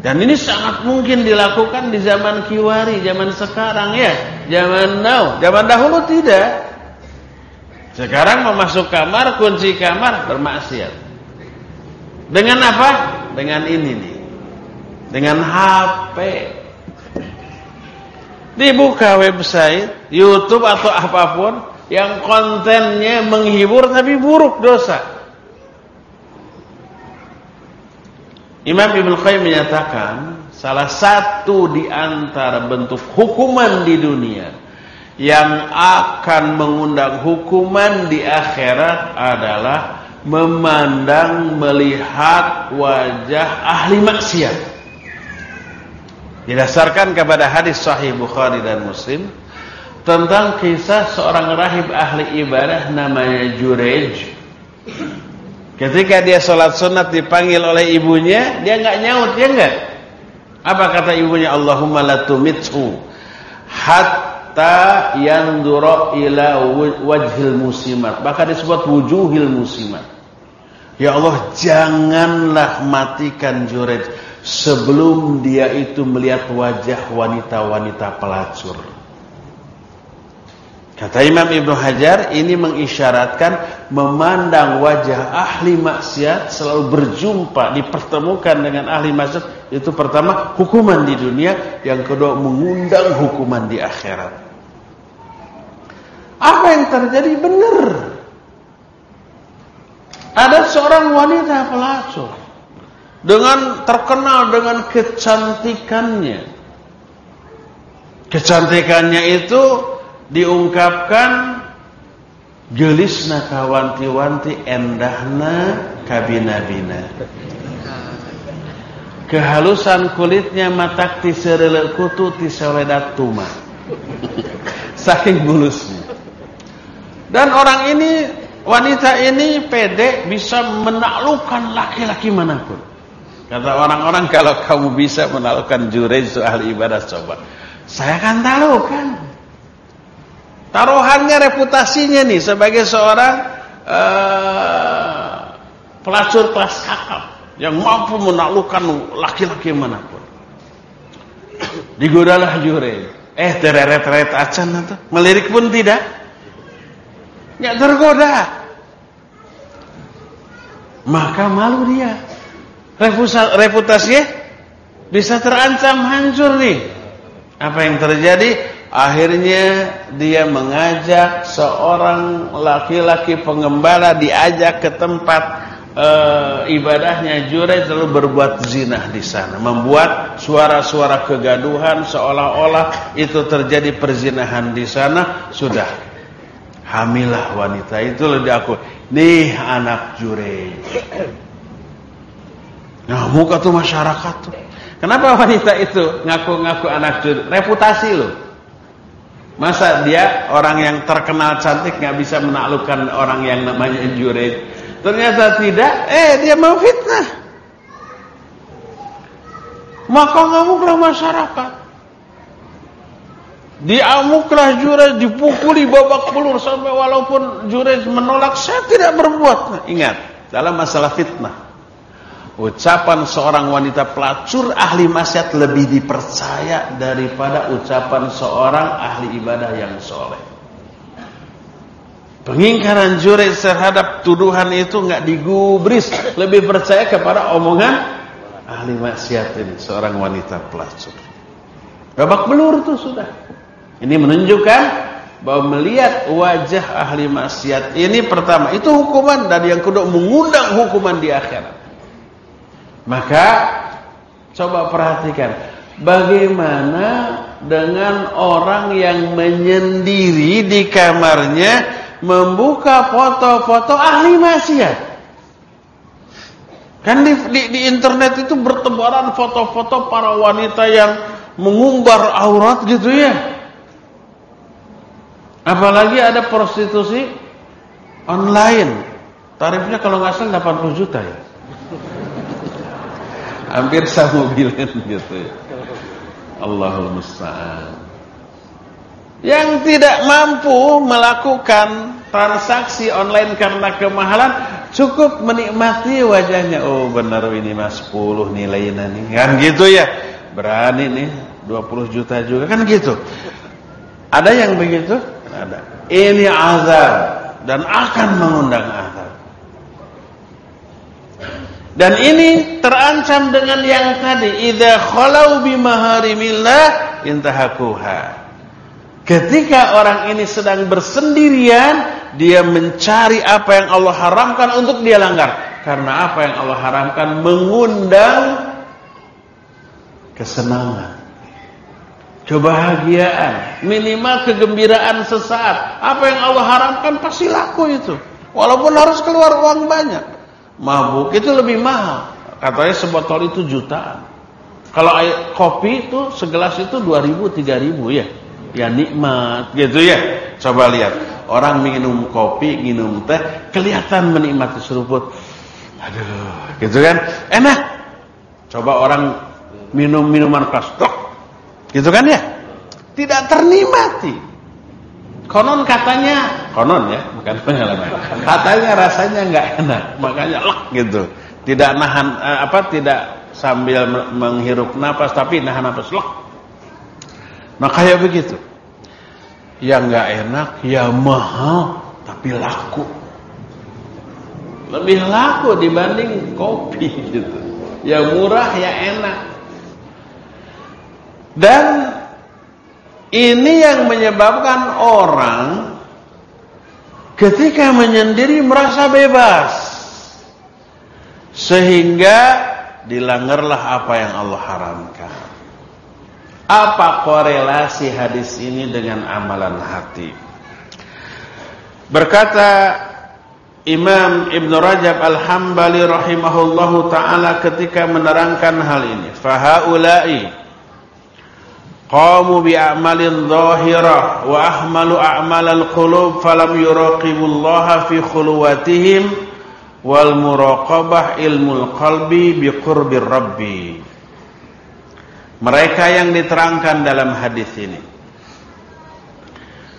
Dan ini sangat mungkin dilakukan di zaman kiwari, zaman sekarang ya. Zaman now, zaman dahulu tidak. Sekarang memasuk kamar, kunci kamar, bermaksiat. Dengan apa? Dengan ini nih. Dengan HP. Dibuka website, YouTube atau apa pun yang kontennya menghibur tapi buruk dosa. Imam Ibn Qayyim menyatakan salah satu di antara bentuk hukuman di dunia yang akan mengundang hukuman di akhirat adalah memandang melihat wajah ahli maksiat. Didasarkan kepada hadis sahih Bukhari dan Muslim tentang kisah seorang rahib ahli ibadah namanya Jurej. Ketika dia sholat sunat dipanggil oleh ibunya, dia nggak nyaut, ya nggak? Apa kata ibunya? Allahumma la tumithu hatta yandura ila wajhil musimat. Bahkan disebut wujuhil musimat. Ya Allah, janganlah matikan Jurej sebelum dia itu melihat wajah wanita-wanita pelacur. Kata Imam Ibnu Hajar, ini mengisyaratkan memandang wajah ahli maksiat selalu berjumpa, dipertemukan dengan ahli maksiat. Itu pertama, hukuman di dunia. Yang kedua, mengundang hukuman di akhirat. Apa yang terjadi? Benar. Ada seorang wanita pelacur dengan terkenal dengan kecantikannya. Kecantikannya itu diungkapkan gelisna kawanti-wanti endahna kabina-bina. Kehalusan kulitnya matak ti kutu ti tuma. Saking bulusnya. Dan orang ini, wanita ini pede bisa menaklukkan laki-laki mana pun. Kata orang-orang kalau kamu bisa menaklukkan jurej ahli ibadah coba. Saya akan taklukkan. Taruhannya reputasinya nih sebagai seorang uh, pelacur kelas kakap yang mampu menaklukkan laki-laki mana pun. Digodalah jurej. Eh tereret-teret acan itu. Melirik pun tidak. Ya tergoda. Maka malu dia reputasinya bisa terancam hancur nih. Apa yang terjadi? Akhirnya dia mengajak seorang laki-laki pengembala diajak ke tempat e, ibadahnya Jurej lalu berbuat zina di sana, membuat suara-suara kegaduhan seolah-olah itu terjadi perzinahan di sana. Sudah hamilah wanita itu lebih aku nih anak Jurej. Ngamuk tuh masyarakat tuh. Kenapa wanita itu ngaku-ngaku anak juri? Reputasi loh. Masa dia orang yang terkenal cantik nggak bisa menaklukkan orang yang namanya jurid? Ternyata tidak. Eh dia mau fitnah. maka ngamuklah masyarakat. Diamuklah Jurej, dipukuli babak belur sampai walaupun Jurej menolak, saya tidak berbuat. Ingat, dalam masalah fitnah. Ucapan seorang wanita pelacur ahli maksiat lebih dipercaya daripada ucapan seorang ahli ibadah yang soleh. Pengingkaran Jurej terhadap tuduhan itu nggak digubris, lebih percaya kepada omongan ahli maksiat ini, seorang wanita pelacur. Babak belur itu sudah. Ini menunjukkan bahwa melihat wajah ahli maksiat ini pertama itu hukuman dan yang kedua mengundang hukuman di akhirat. Maka coba perhatikan bagaimana dengan orang yang menyendiri di kamarnya membuka foto-foto ahli maksiat. Kan di, di, di internet itu bertebaran foto-foto para wanita yang mengumbar aurat gitu ya. Apalagi ada prostitusi online. Tarifnya kalau nggak salah 80 juta ya. Hampir mobilin gitu ya. Allahul musta'an. Yang tidak mampu melakukan transaksi online karena kemahalan cukup menikmati wajahnya. Oh benar ini mas 10 nilainya nih. Kan gitu ya. Berani nih 20 juta juga kan gitu. Ada yang begitu? Ada. Ini azab dan akan mengundang azab. Dan ini terancam dengan yang tadi, idza khalau bi maharimillah intahakuha. Ketika orang ini sedang bersendirian, dia mencari apa yang Allah haramkan untuk dia langgar. Karena apa yang Allah haramkan mengundang kesenangan kebahagiaan, minimal kegembiraan sesaat. Apa yang Allah haramkan pasti laku itu. Walaupun harus keluar uang banyak. Mabuk itu lebih mahal. Katanya sebotol itu jutaan. Kalau kopi itu segelas itu 2000 3000 ya. Ya nikmat gitu ya. Coba lihat. Orang minum kopi, minum teh, kelihatan menikmati seruput. Aduh, gitu kan? Enak. Coba orang minum minuman keras, Gitu kan ya? Tidak ternikmati. Konon katanya, konon ya, bukan pengalaman. Katanya rasanya nggak enak, makanya lek gitu. Tidak nahan eh, apa tidak sambil menghirup napas tapi nahan napas lek. Nah kayak begitu. Yang nggak enak ya mahal tapi laku. Lebih laku dibanding kopi gitu. Ya murah ya enak. Dan ini yang menyebabkan orang ketika menyendiri merasa bebas. Sehingga dilanggarlah apa yang Allah haramkan. Apa korelasi hadis ini dengan amalan hati? Berkata Imam Ibn Rajab Al-Hambali rahimahullahu taala ketika menerangkan hal ini, fahaulai qamu bi a'malin zahirah wa ahmalu a'malal qulub falam yuraqibullaha fi khuluwatihim wal muraqabah ilmul qalbi bi qurbir rabbi. Mereka yang diterangkan dalam hadis ini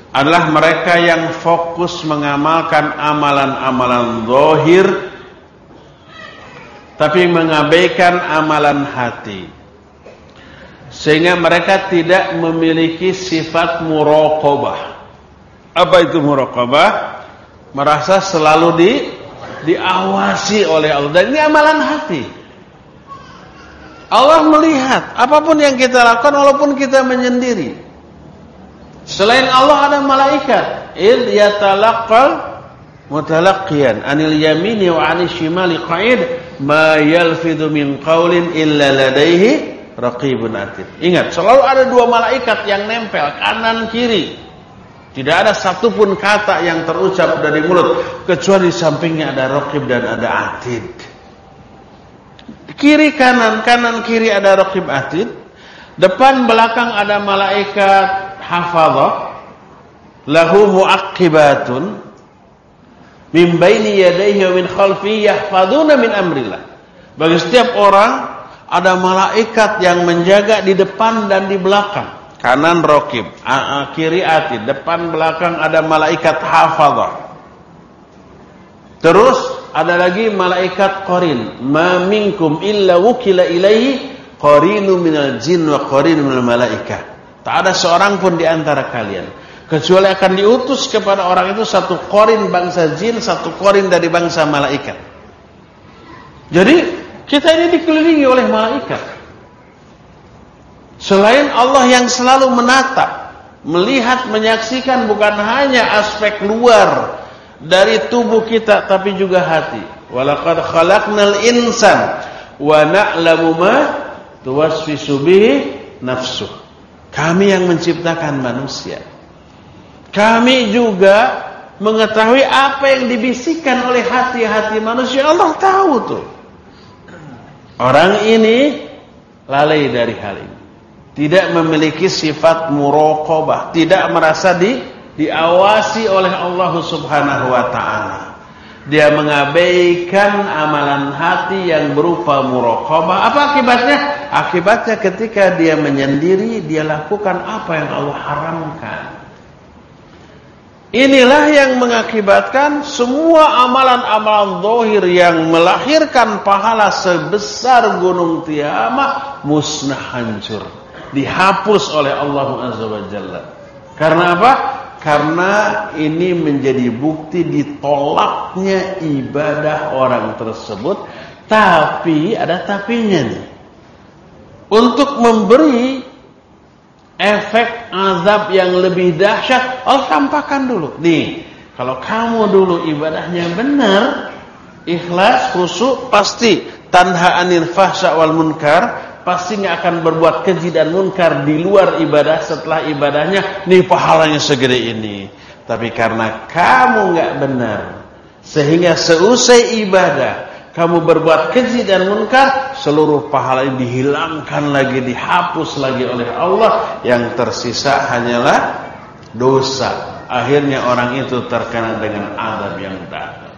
adalah mereka yang fokus mengamalkan amalan-amalan zahir tapi mengabaikan amalan hati sehingga mereka tidak memiliki sifat muraqabah. Apa itu muraqabah? Merasa selalu di diawasi oleh Allah dan ini amalan hati. Allah melihat apa pun yang kita lakukan walaupun kita menyendiri. Selain Allah ada malaikat. Il yatalaqqal mutalaqqiyan anil yamini wa anil shimali qa'id ma yalfidu min qawlin illa ladaihi raqibun atid. Ingat, selalu ada dua malaikat yang nempel kanan kiri. Tidak ada satupun kata yang terucap dari mulut kecuali sampingnya ada raqib dan ada atid. Kiri kanan, kanan kiri ada raqib atid. Depan belakang ada malaikat hafadzah. Lahu muaqibatun min baini yadayhi wa min khalfihi yahfadzuna min amrillah. Bagi setiap orang ada malaikat yang menjaga di depan dan di belakang. Kanan rokib, kiri ati, depan belakang ada malaikat hafadhah. Terus ada lagi malaikat qarin. Ma minkum illa wukila ilaihi qarinu minal jin wa qarinu minal malaika. Tak ada seorang pun di antara kalian kecuali akan diutus kepada orang itu satu qarin bangsa jin, satu qarin dari bangsa malaikat. Jadi kita ini dikelilingi oleh malaikat. Selain Allah yang selalu menatap, melihat, menyaksikan bukan hanya aspek luar dari tubuh kita tapi juga hati. Walaqad khalaqnal insan wa na'lamu ma tuwaswisu bihi nafsuh. Kami yang menciptakan manusia. Kami juga mengetahui apa yang dibisikkan oleh hati-hati manusia. Allah tahu tuh. Orang ini lalai dari hal ini. Tidak memiliki sifat muraqabah, tidak merasa di diawasi oleh Allah Subhanahu wa taala. Dia mengabaikan amalan hati yang berupa muraqabah. Apa akibatnya? Akibatnya ketika dia menyendiri, dia lakukan apa yang Allah haramkan. Inilah yang mengakibatkan semua amalan-amalan zahir yang melahirkan pahala sebesar gunung Tiamah musnah hancur, dihapus oleh Allah Azza wa Jalla. Karena apa? Karena ini menjadi bukti ditolaknya ibadah orang tersebut, tapi ada tapinya nih. Untuk memberi efek azab yang lebih dahsyat, Allah tampakkan dulu. Nih, kalau kamu dulu ibadahnya benar, ikhlas, khusyuk, pasti tanha anil fahsya wal munkar, pasti nggak akan berbuat keji dan munkar di luar ibadah setelah ibadahnya, nih pahalanya segede ini. Tapi karena kamu nggak benar, sehingga seusai ibadah kamu berbuat keji dan munkar, seluruh pahala ini dihilangkan lagi, dihapus lagi oleh Allah. Yang tersisa hanyalah dosa. Akhirnya orang itu terkena dengan adab yang datang.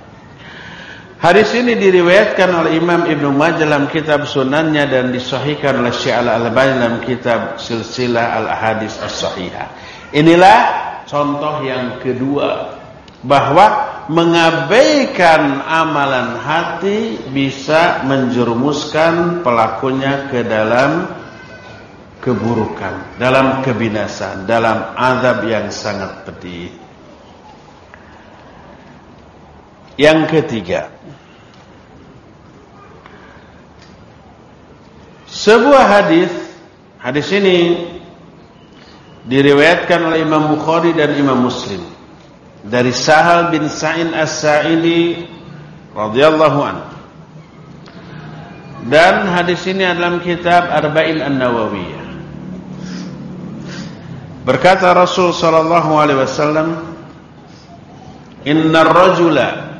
Hadis ini diriwayatkan oleh Imam Ibn Majah dalam kitab sunannya dan disahihkan oleh Syekh Al-Albani dalam kitab Silsilah Al-Hadis As-Sahihah. Inilah contoh yang kedua bahwa mengabaikan amalan hati bisa menjerumuskan pelakunya ke dalam keburukan, dalam kebinasan, dalam azab yang sangat pedih. Yang ketiga, sebuah hadis, hadis ini diriwayatkan oleh Imam Bukhari dan Imam Muslim dari Sahal bin Sa'in As-Sa'idi radhiyallahu anhu. Dan hadis ini adalah kitab Arba'in An-Nawawiyah. Berkata Rasul sallallahu alaihi wasallam, "Innar rajula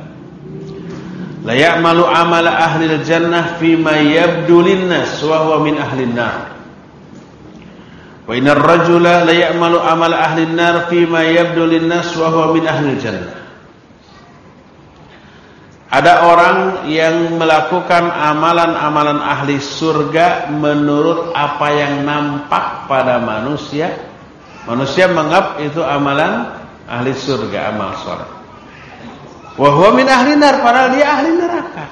la ya'malu amala ahli al-jannah fima yabdu lin-nas wa huwa min ahli an-nar." Wa innar rajula la ya'malu amal ahli an-nar fi ma yabdu lin-nas wa huwa min ahli jannah. Ada orang yang melakukan amalan-amalan ahli surga menurut apa yang nampak pada manusia. Manusia menganggap itu amalan ahli surga, amal soleh. Wa huwa min ahli nar, padahal dia ahli neraka.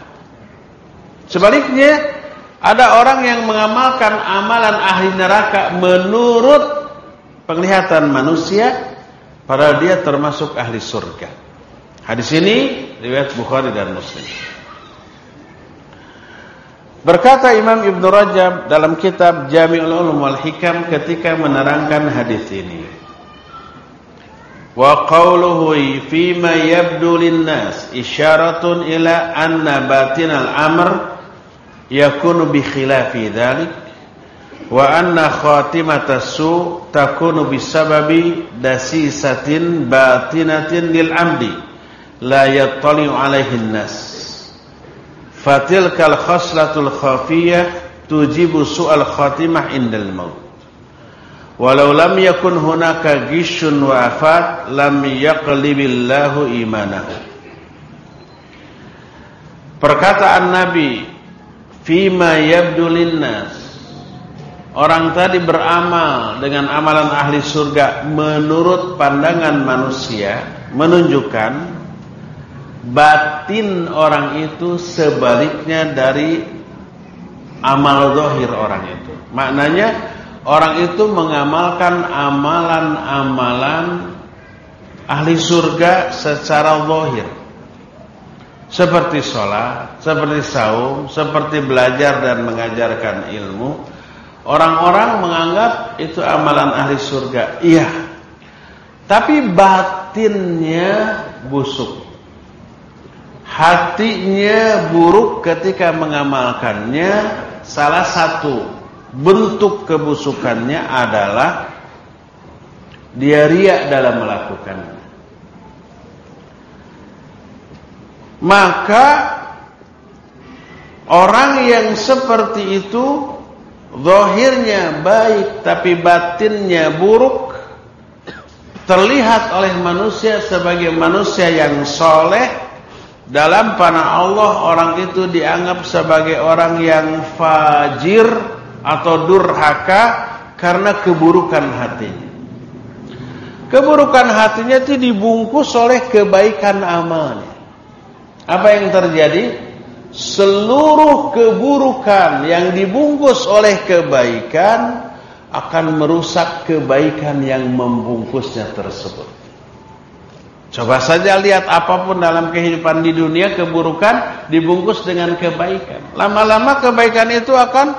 Sebaliknya, ada orang yang mengamalkan amalan ahli neraka menurut penglihatan manusia, padahal dia termasuk ahli surga. Hadis ini riwayat Bukhari dan Muslim. Berkata Imam Ibn Rajab dalam kitab Jami'ul Ulum wal Hikam ketika menerangkan hadis ini. Wa qawluhu fima yabdu lin-nas isyaratun ila anna batinal amr yakunu bi khilafi dzalik wa anna khatimata su takunu bisababi dasisatin batinatin lil amdi la yattali'u alaihi nas fatilkal khaslatul khafiyah tujibu su'al khatimah indal maut. Walau lam yakun hunaka gishun wa afat lam yaqlibillahu imanahu. Perkataan nabi fima yabdu linnas Orang tadi beramal dengan amalan ahli surga menurut pandangan manusia menunjukkan batin orang itu sebaliknya dari amal zahir orang itu. Maknanya orang itu mengamalkan amalan-amalan ahli surga secara zahir. Seperti sholat, seperti saum, seperti belajar dan mengajarkan ilmu Orang-orang menganggap itu amalan ahli surga. Iya. Tapi batinnya busuk. Hatinya buruk ketika mengamalkannya. Salah satu bentuk kebusukannya adalah dia riak dalam melakukannya. Maka orang yang seperti itu Zahirnya baik tapi batinnya buruk Terlihat oleh manusia sebagai manusia yang soleh. Dalam panah Allah orang itu dianggap sebagai orang yang fajir atau durhaka Karena keburukan hatinya. Keburukan hatinya itu dibungkus oleh kebaikan amalnya Apa yang terjadi? seluruh keburukan yang dibungkus oleh kebaikan akan merusak kebaikan yang membungkusnya tersebut. Coba saja lihat apa pun dalam kehidupan di dunia keburukan dibungkus dengan kebaikan. Lama-lama kebaikan itu akan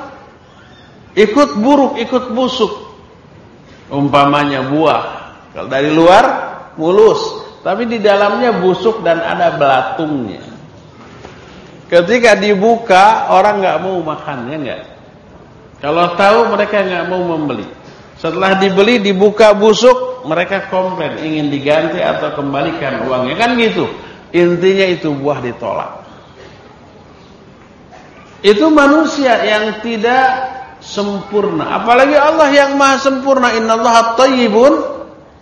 ikut buruk, ikut busuk. Umpamanya buah. Kalau dari luar mulus, tapi di dalamnya busuk dan ada belatungnya. Ketika dibuka orang nggak mau makan ya nggak. Kalau tahu mereka nggak mau membeli. Setelah dibeli dibuka busuk mereka komplain ingin diganti atau kembalikan uangnya kan gitu. Intinya itu buah ditolak. Itu manusia yang tidak sempurna. Apalagi Allah yang maha sempurna. Innallaha thayyibun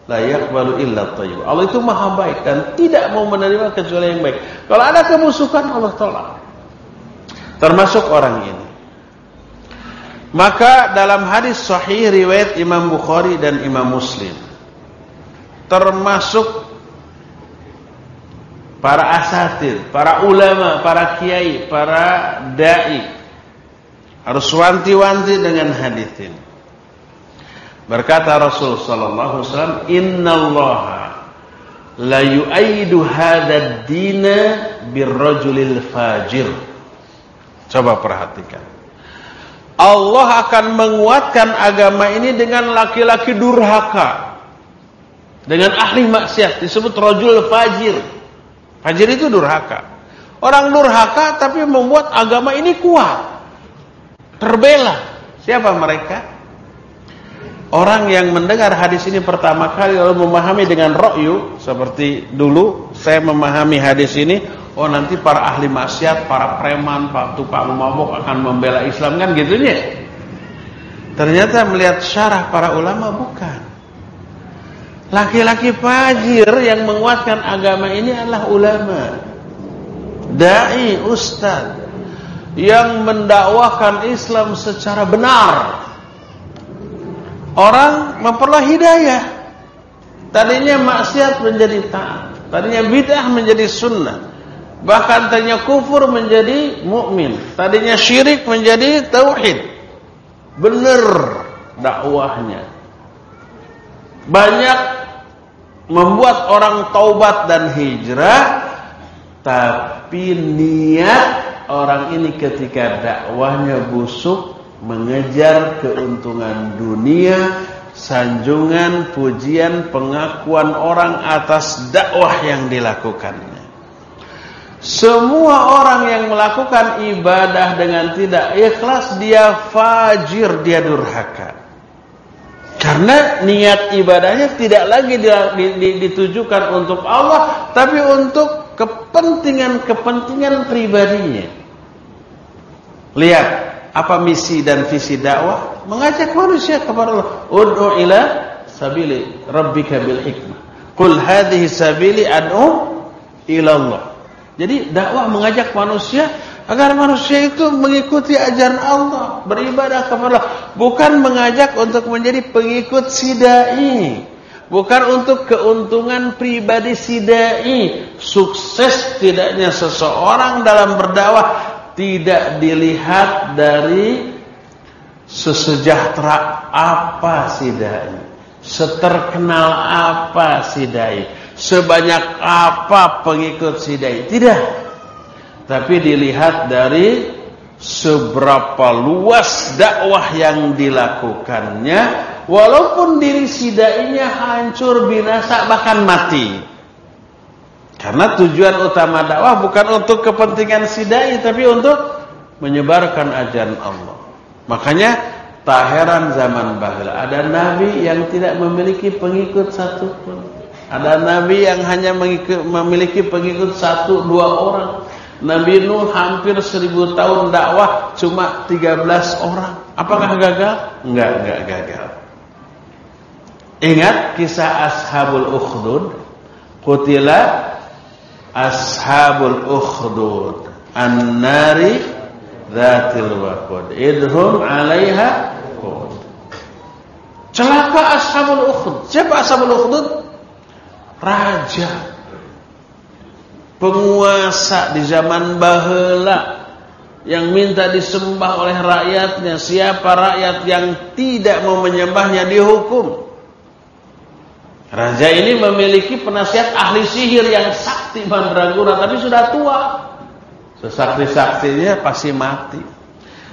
la yaqbalu illa thayyib. Allah itu maha baik dan tidak mau menerima kecuali yang baik. Kalau ada kebusukan Allah tolak termasuk orang ini. Maka dalam hadis sahih riwayat Imam Bukhari dan Imam Muslim termasuk para asatir, para ulama, para kiai, para dai harus wanti-wanti dengan hadis ini. Berkata Rasul sallallahu alaihi wasallam, "Innallaha la yu'ayyidu hadzal dina birrajulil fajir." Coba perhatikan. Allah akan menguatkan agama ini dengan laki-laki durhaka. Dengan ahli maksiat disebut rajul fajir. Fajir itu durhaka. Orang durhaka tapi membuat agama ini kuat. Terbela. Siapa mereka? Orang yang mendengar hadis ini pertama kali lalu memahami dengan rokyu seperti dulu saya memahami hadis ini oh nanti para ahli maksiat, para preman, para tukang mabuk akan membela Islam kan gitu ya. Ternyata melihat syarah para ulama bukan. Laki-laki fajir yang menguatkan agama ini adalah ulama. Dai, ustaz yang mendakwakan Islam secara benar. Orang memperoleh hidayah. Tadinya maksiat menjadi taat, tadinya bid'ah menjadi sunnah. Bahkan tadinya kufur menjadi mukmin, tadinya syirik menjadi tauhid. Benar dakwahnya. Banyak membuat orang taubat dan hijrah tapi niat orang ini ketika dakwahnya busuk mengejar keuntungan dunia, sanjungan, pujian, pengakuan orang atas dakwah yang dilakukannya. Semua orang yang melakukan ibadah dengan tidak ikhlas dia fajir, dia durhaka. Karena niat ibadahnya tidak lagi ditujukan untuk Allah, tapi untuk kepentingan-kepentingan pribadinya. Lihat apa misi dan visi dakwah? Mengajak manusia kepada Allah. Ud'u ila sabili rabbika bil hikmah. Qul hadhihi sabili ad'u ila Allah. Jadi dakwah mengajak manusia Agar manusia itu mengikuti ajaran Allah, beribadah kepada Allah, bukan mengajak untuk menjadi pengikut si dai. Bukan untuk keuntungan pribadi si dai. Sukses tidaknya seseorang dalam berdakwah tidak dilihat dari sesejahtera apa si dai, seterkenal apa si dai, sebanyak apa pengikut si dai. Tidak tapi dilihat dari seberapa luas dakwah yang dilakukannya walaupun diri sidainya hancur binasa bahkan mati karena tujuan utama dakwah bukan untuk kepentingan sidai tapi untuk menyebarkan ajaran Allah makanya tak heran zaman bahula ada nabi yang tidak memiliki pengikut satu pun ada nabi yang hanya memiliki pengikut satu dua orang Nabi Nuh hampir seribu tahun dakwah cuma 13 orang. Apakah gagal? Enggak, enggak gagal. Ingat kisah Ashabul Ukhdud? Qutila Ashabul Ukhdud an-nari dzatil waqud. Idhum 'alaiha qud. Celaka Ashabul Ukhdud. Siapa Ashabul Ukhdud? Raja penguasa di zaman bahela yang minta disembah oleh rakyatnya siapa rakyat yang tidak mau menyembahnya dihukum raja ini memiliki penasihat ahli sihir yang sakti mandraguna tapi sudah tua sesakti-saktinya pasti mati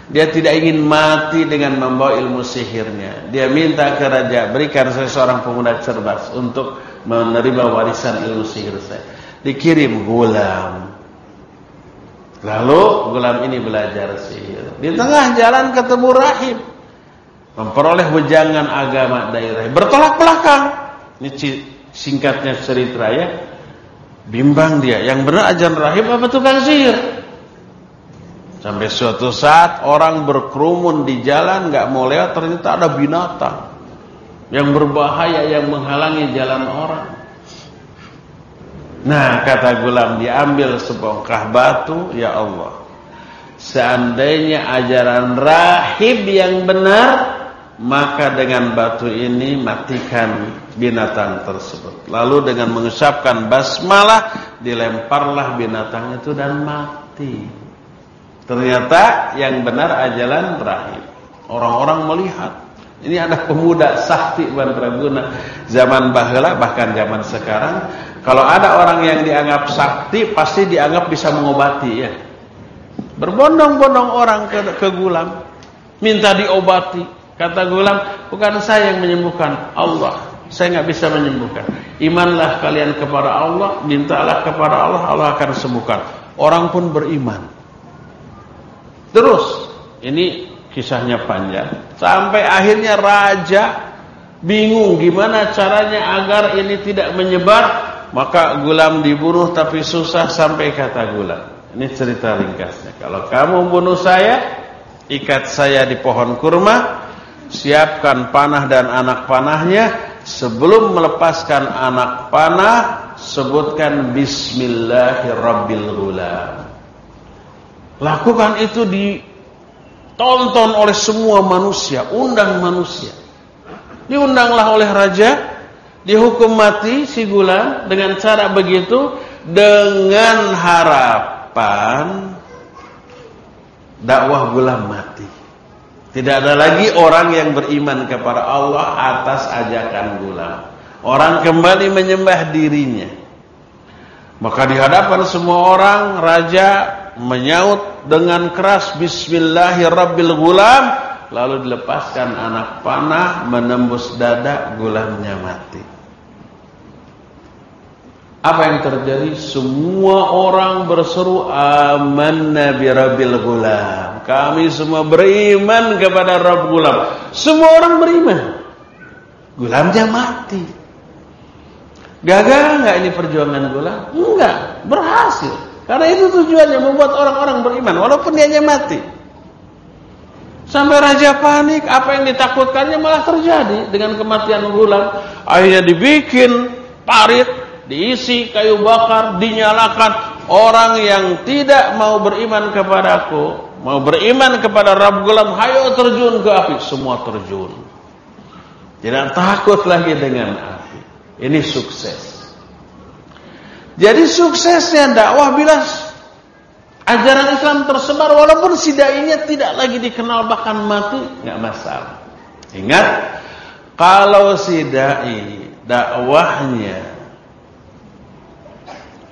dia tidak ingin mati dengan membawa ilmu sihirnya dia minta ke raja berikan saya seorang pemuda cerdas untuk menerima warisan ilmu sihir saya dikirim gulam. Lalu gulam ini belajar sihir. Di tengah jalan ketemu rahib. Memperoleh wejangan agama daerah. Bertolak belakang. Ini singkatnya cerita ya. Bimbang dia. Yang benar ajaran rahib apa tukang sihir? Sampai suatu saat orang berkerumun di jalan nggak mau lewat ternyata ada binatang yang berbahaya yang menghalangi jalan orang. Nah kata gulam diambil sebongkah batu Ya Allah Seandainya ajaran rahib yang benar Maka dengan batu ini matikan binatang tersebut. Lalu dengan mengucapkan basmalah Dilemparlah binatang itu dan mati. Ternyata yang benar ajaran rahib Orang-orang melihat. Ini ada pemuda sakti Bandraguna zaman bahula bahkan zaman sekarang. Kalau ada orang yang dianggap sakti, pasti dianggap bisa mengobati ya. Berbondong-bondong orang ke, ke gulam, minta diobati. Kata gulam, bukan saya yang menyembuhkan, Allah. Saya nggak bisa menyembuhkan. Imanlah kalian kepada Allah, mintalah kepada Allah, Allah akan sembuhkan. Orang pun beriman. Terus, ini kisahnya panjang. Sampai akhirnya raja bingung gimana caranya agar ini tidak menyebar maka gulam dibunuh tapi susah sampai kata gulam. Ini cerita ringkasnya. Kalau kamu bunuh saya, ikat saya di pohon kurma, siapkan panah dan anak panahnya. Sebelum melepaskan anak panah, sebutkan Bismillahirrabbilgulam. Lakukan itu ditonton oleh semua manusia, undang manusia. Diundanglah oleh raja dihukum mati si gulam dengan cara begitu dengan harapan dakwah gulam mati. Tidak ada lagi orang yang beriman kepada Allah atas ajakan gulam. Orang kembali menyembah dirinya. Maka di hadapan semua orang raja menyaut dengan keras Bismillahirrabbilgulam lalu dilepaskan anak panah menembus dada gulamnya mati. Apa yang terjadi? Semua orang berseru amanna bi rabbil gulam. Kami semua beriman kepada Rabb gulam. Semua orang beriman. Gulamnya mati. Gagal enggak ini perjuangan gulam? Enggak, berhasil. Karena itu tujuannya membuat orang-orang beriman walaupun dia mati. Sampai raja panik, apa yang ditakutkannya malah terjadi dengan kematian gulam. Akhirnya dibikin parit diisi kayu bakar, dinyalakan, orang yang tidak mau beriman kepadaku, mau beriman kepada Rabb Gulam, hayo terjun ke api, semua terjun. Tidak takut lagi dengan api. Ini sukses. Jadi suksesnya dakwah bila ajaran Islam tersebar walaupun si dai-nya tidak lagi dikenal bahkan mati nggak masalah. Ingat kalau si dai dakwahnya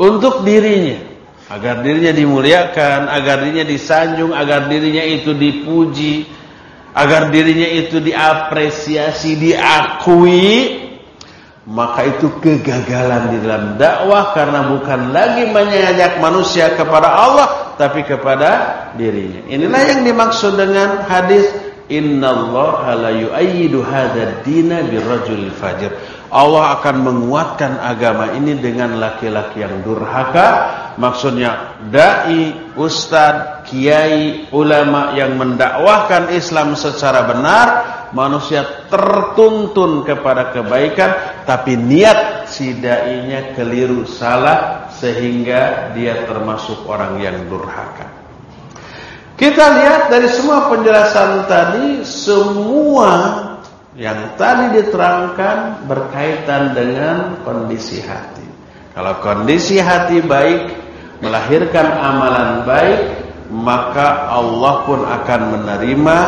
untuk dirinya agar dirinya dimuliakan, agar dirinya disanjung, agar dirinya itu dipuji, agar dirinya itu diapresiasi, diakui, maka itu kegagalan di dalam dakwah karena bukan lagi mengajak manusia kepada Allah tapi kepada dirinya. Inilah yang dimaksud dengan hadis innallaha la yu'ayyidu hadzal dina birrajulil fajir. Allah akan menguatkan agama ini dengan laki-laki yang durhaka. Maksudnya dai, ustad, kiai, ulama yang mendakwahkan Islam secara benar, manusia tertuntun kepada kebaikan, tapi niat si dai-nya keliru salah sehingga dia termasuk orang yang durhaka. Kita lihat dari semua penjelasan tadi, semua yang tadi diterangkan berkaitan dengan kondisi hati. Kalau kondisi hati baik, melahirkan amalan baik, maka Allah pun akan menerima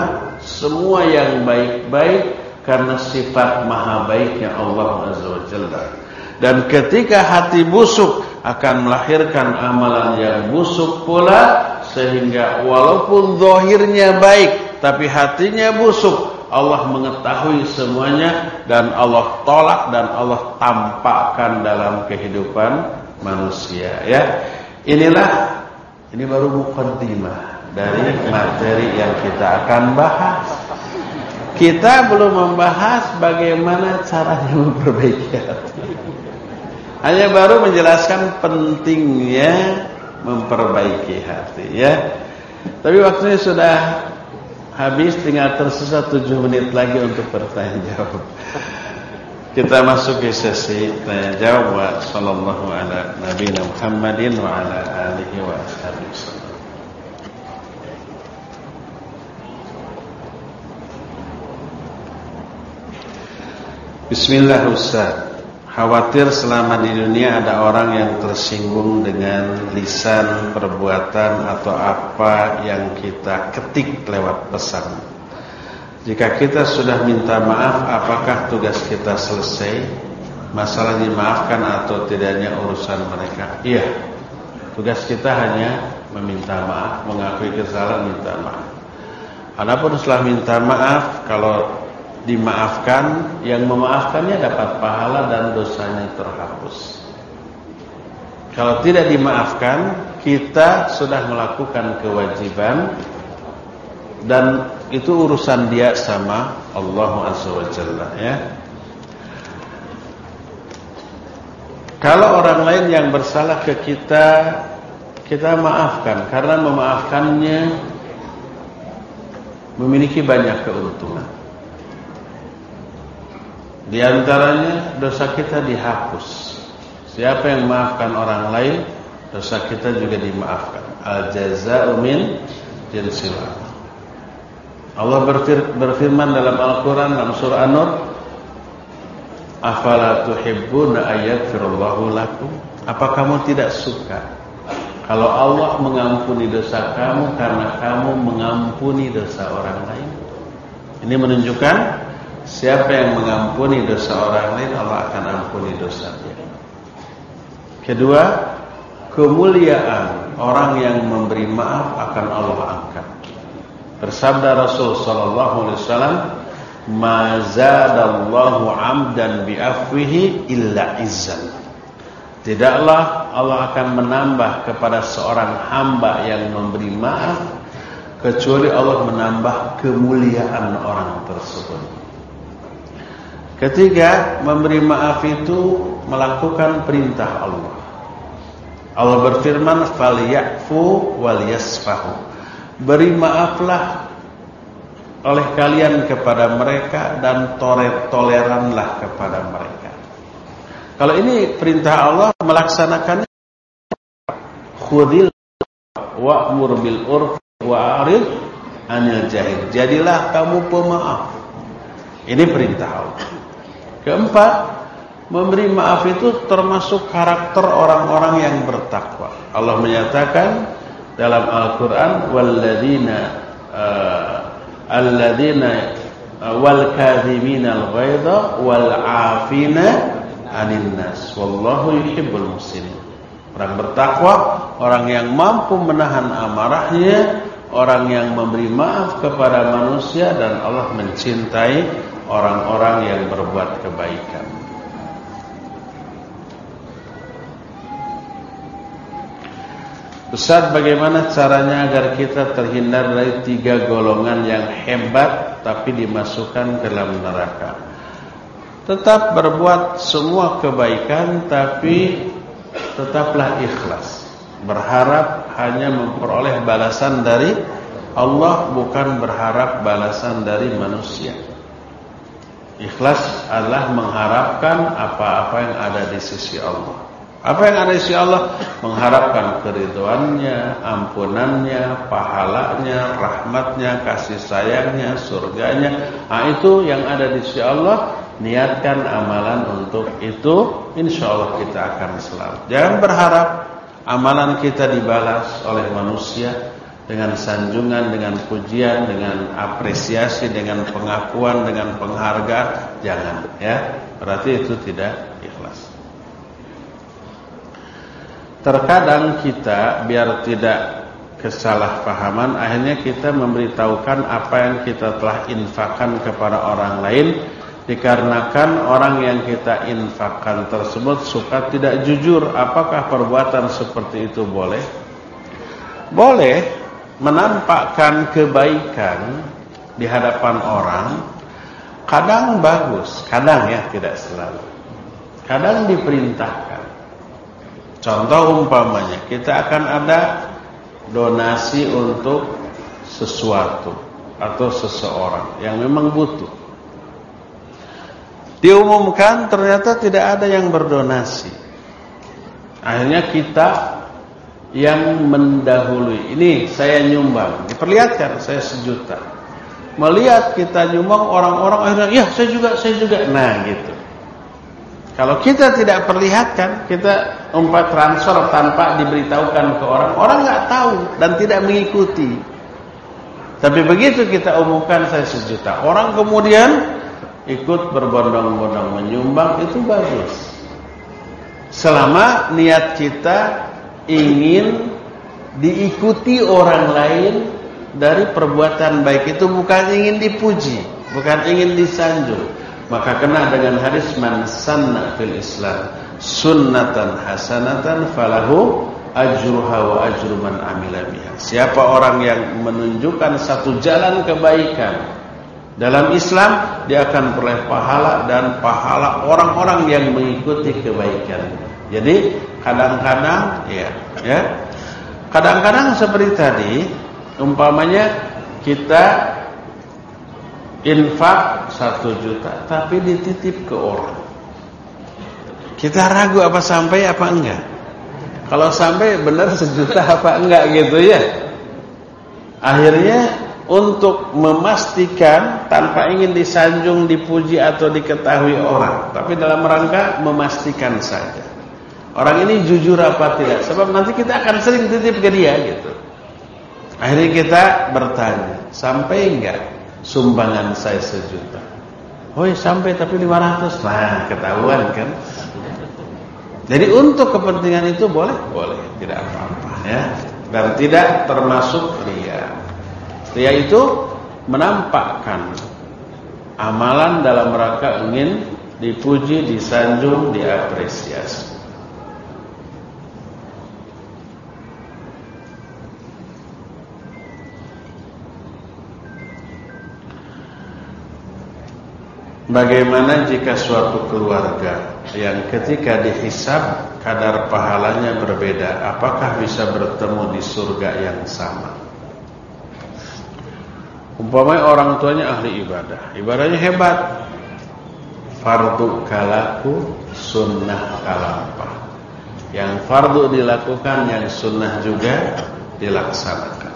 semua yang baik-baik karena sifat maha baiknya Allah Azza wa Jalla. Dan ketika hati busuk akan melahirkan amalan yang busuk pula sehingga walaupun zahirnya baik tapi hatinya busuk Allah mengetahui semuanya dan Allah tolak dan Allah tampakkan dalam kehidupan manusia ya. Inilah ini baru mukaddimah dari materi yang kita akan bahas. Kita belum membahas bagaimana caranya memperbaiki hati. Hanya baru menjelaskan pentingnya memperbaiki hati ya. Tapi waktunya sudah habis tinggal tersisa 7 menit lagi untuk pertanyaan jawab. Kita masuk ke sesi tanya jawab wa sallallahu ala nabiyina Muhammadin wa ala alihi wa ashabihi Bismillah Ustaz Khawatir selama di dunia ada orang yang tersinggung dengan lisan, perbuatan atau apa yang kita ketik lewat pesan. Jika kita sudah minta maaf, apakah tugas kita selesai? Masalah dimaafkan atau tidaknya urusan mereka? Iya. Tugas kita hanya meminta maaf, mengakui kesalahan, minta maaf. Adapun setelah minta maaf, kalau dimaafkan, yang memaafkannya dapat pahala dan dosanya terhapus. Kalau tidak dimaafkan, kita sudah melakukan kewajiban dan itu urusan dia sama Allah Azza ya. Kalau orang lain yang bersalah ke kita, kita maafkan karena memaafkannya memiliki banyak keuntungan. Di antaranya dosa kita dihapus. Siapa yang memaafkan orang lain, dosa kita juga dimaafkan. Al jazaa'u min jinsil Allah berfirman dalam Al-Qur'an dalam surah An-Nur, "Afala tuhibbuna ayaghfirallahu lakum?" Apa kamu tidak suka kalau Allah mengampuni dosa kamu karena kamu mengampuni dosa orang lain? Ini menunjukkan Siapa yang mengampuni dosa orang lain Allah akan ampuni dosanya Kedua Kemuliaan Orang yang memberi maaf akan Allah angkat. Bersabda Rasul Sallallahu Alaihi Wasallam Mazadallahu amdan bi'afwihi illa izzan. Tidaklah Allah akan menambah kepada seorang hamba yang memberi maaf Kecuali Allah menambah kemuliaan orang tersebut Ketiga, memberi maaf itu melakukan perintah Allah. Allah berfirman, "Falyafu walyasfahu." Beri maaflah oleh kalian kepada mereka dan toleranlah kepada mereka. Kalau ini perintah Allah melaksanakannya khudil wa'mur bil urf wa'rid anil jahil. Jadilah kamu pemaaf. Ini perintah Allah. Keempat, memberi maaf itu termasuk karakter orang-orang yang bertakwa. Allah menyatakan dalam Al-Qur'an walladzina uh, alladzina uh, wal kadhiminal ghaidha wal 'afina wallahu yuhibbul muslimin. Orang bertakwa, orang yang mampu menahan amarahnya, orang yang memberi maaf kepada manusia dan Allah mencintai orang-orang yang berbuat kebaikan. Ustaz bagaimana caranya agar kita terhindar dari tiga golongan yang hebat tapi dimasukkan ke dalam neraka? Tetap berbuat semua kebaikan tapi tetaplah ikhlas. Berharap hanya memperoleh balasan dari Allah bukan berharap balasan dari manusia Ikhlas adalah mengharapkan apa-apa yang ada di sisi Allah apa yang ada di Allah? Mengharapkan keriduannya, ampunannya, pahalanya, rahmatnya, kasih sayangnya, surganya. Nah itu yang ada di sisi Allah. Niatkan amalan untuk itu. Insya Allah kita akan selamat. Jangan berharap amalan kita dibalas oleh manusia dengan sanjungan, dengan pujian, dengan apresiasi, dengan pengakuan, dengan penghargaan. Jangan ya. Berarti itu tidak ikhlas. Terkadang kita biar tidak kesalahpahaman akhirnya kita memberitahukan apa yang kita telah infakkan kepada orang lain dikarenakan orang yang kita infakkan tersebut suka tidak jujur apakah perbuatan seperti itu boleh boleh menampakkan kebaikan di hadapan orang kadang bagus kadang ya tidak selalu kadang diperintahkan Contoh umpamanya kita akan ada donasi untuk sesuatu atau seseorang yang memang butuh. Diumumkan ternyata tidak ada yang berdonasi. Akhirnya kita yang mendahului. Ini saya nyumbang. Diperlihatkan saya sejuta. Melihat kita nyumbang orang-orang akhirnya ya saya juga saya juga. Nah gitu. Kalau kita tidak perlihatkan, kita umpat transfer tanpa diberitahukan ke orang, orang nggak tahu dan tidak mengikuti. Tapi begitu kita umumkan saya sejuta, orang kemudian ikut berbondong-bondong menyumbang itu bagus. Selama niat kita ingin diikuti orang lain dari perbuatan baik itu bukan ingin dipuji, bukan ingin disanjung maka kena dengan hadis man sanna fil Islam sunnatan hasanatan falahu ajruha wa ajru man amila biha. Siapa orang yang menunjukkan satu jalan kebaikan dalam Islam, dia akan peroleh pahala dan pahala orang-orang yang mengikuti kebaikan. Jadi kadang-kadang ya, ya. Kadang-kadang seperti tadi umpamanya kita infak satu juta tapi dititip ke orang. Kita ragu apa sampai apa enggak? Kalau sampai benar sejuta apa enggak gitu ya. Akhirnya untuk memastikan tanpa ingin disanjung, dipuji atau diketahui orang. Tapi dalam rangka memastikan saja orang ini jujur apa tidak sebab nanti kita akan sering titip ke dia gitu akhirnya kita bertanya sampai enggak sumbangan saya sejuta. Oh sampai tapi 500. Nah, ketahuan kan. Jadi untuk kepentingan itu boleh? Boleh, tidak apa-apa ya. Dan tidak termasuk ria. Ria itu menampakkan amalan dalam rangka ingin dipuji, disanjung, diapresiasi. Bagaimana jika suatu keluarga yang ketika dihisab kadar pahalanya berbeda, apakah bisa bertemu di surga yang sama? Umpamanya orang tuanya ahli ibadah, ibadahnya hebat, fardu kalaku, sunnah kalapa. Yang fardu dilakukan, yang sunnah juga dilaksanakan.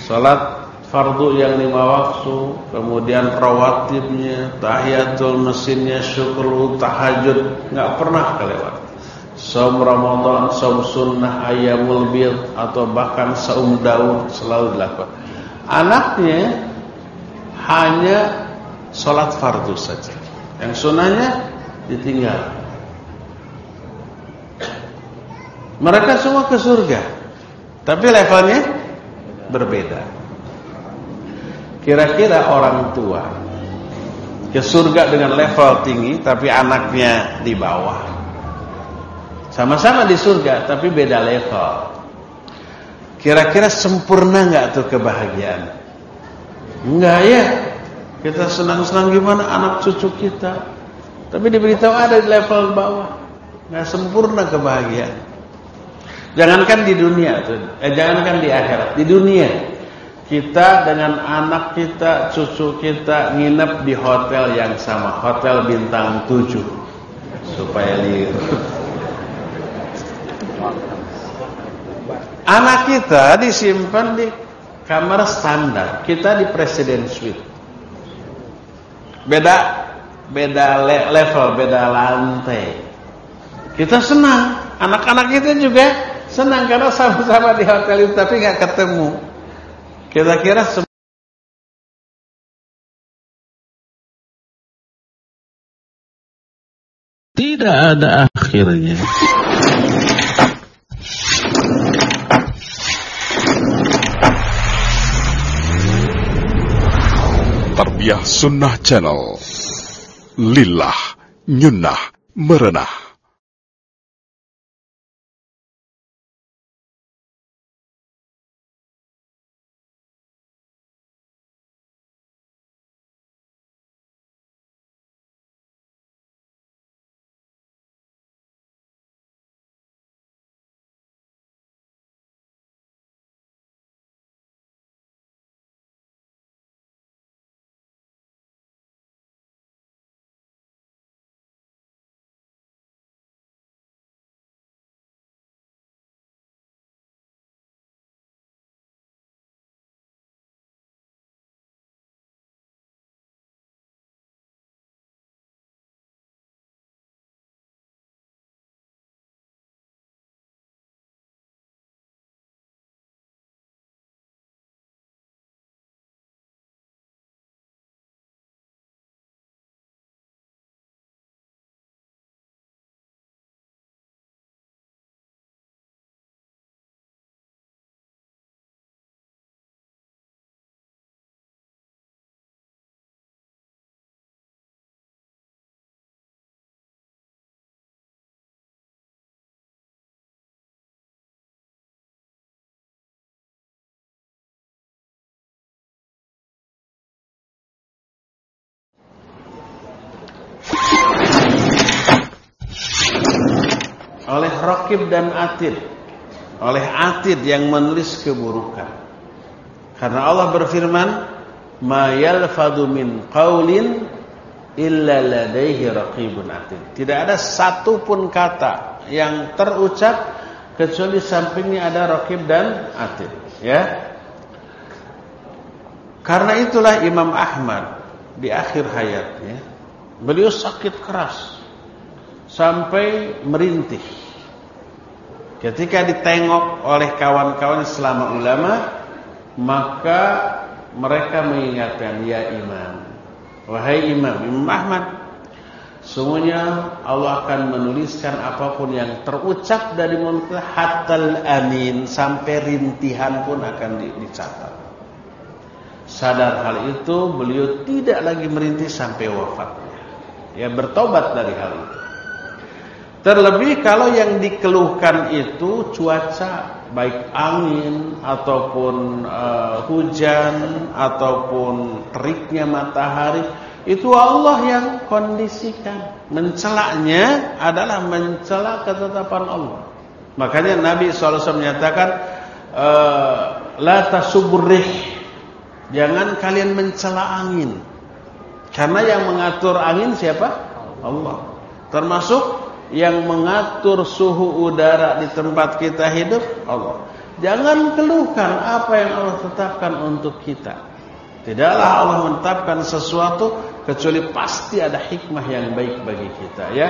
Salat fardu yang lima waktu, kemudian rawatibnya, tahiyatul mesinnya, syukur, tahajud, nggak pernah kelewat. Saum Ramadan, saum sunnah, ayamul bid atau bahkan saum Daud selalu dilakukan. Anaknya hanya sholat fardu saja. Yang sunnahnya ditinggal. Mereka semua ke surga. Tapi levelnya berbeda. Kira-kira orang tua ke surga dengan level tinggi tapi anaknya di bawah. Sama-sama di surga tapi beda level. Kira-kira sempurna nggak tuh kebahagiaan? Enggak ya. Kita senang-senang gimana anak cucu kita. Tapi diberitahu ada di level bawah. Nggak sempurna kebahagiaan. Jangankan di dunia tuh, eh jangankan di akhirat, di dunia kita dengan anak kita, cucu kita nginep di hotel yang sama, hotel bintang 7 supaya liur. Anak kita disimpan di kamar standar, kita di presiden suite. Beda beda level, beda lantai. Kita senang, anak-anak kita juga Senang karena sama-sama di hotel itu tapi nggak ketemu. Kira-kira tidak ada akhirnya. Tarbiyah Sunnah Channel Lillah Nyunnah Merenah oleh Rokib dan Atid. Oleh Atid yang menulis keburukan. Karena Allah berfirman ma yalfadu min qaulin illa ladaihi raqibun atid. Tidak ada satu pun kata yang terucap kecuali sampingnya ada Rokib dan Atid ya. Karena itulah Imam Ahmad di akhir hayatnya beliau sakit keras sampai merintih. Ketika ditengok oleh kawan-kawan selama ulama, maka mereka mengingatkan, ya imam, wahai imam, imam Ahmad, semuanya Allah akan menuliskan apa pun yang terucap dari mulut hatal amin sampai rintihan pun akan dicatat. Sadar hal itu, beliau tidak lagi merintih sampai wafatnya. Ya bertobat dari hal itu. Terlebih kalau yang dikeluhkan itu cuaca baik angin ataupun uh, hujan ataupun teriknya matahari itu Allah yang kondisikan. Mencelaknya adalah mencela ketetapan Allah. Makanya Nabi SAW menyatakan uh, la tasubrih. Jangan kalian mencela angin. Karena yang mengatur angin siapa? Allah. Termasuk Yang mengatur suhu udara di tempat kita hidup Allah. Jangan keluhkan apa yang Allah tetapkan untuk kita. Tidaklah Allah menetapkan sesuatu kecuali pasti ada hikmah yang baik bagi kita ya.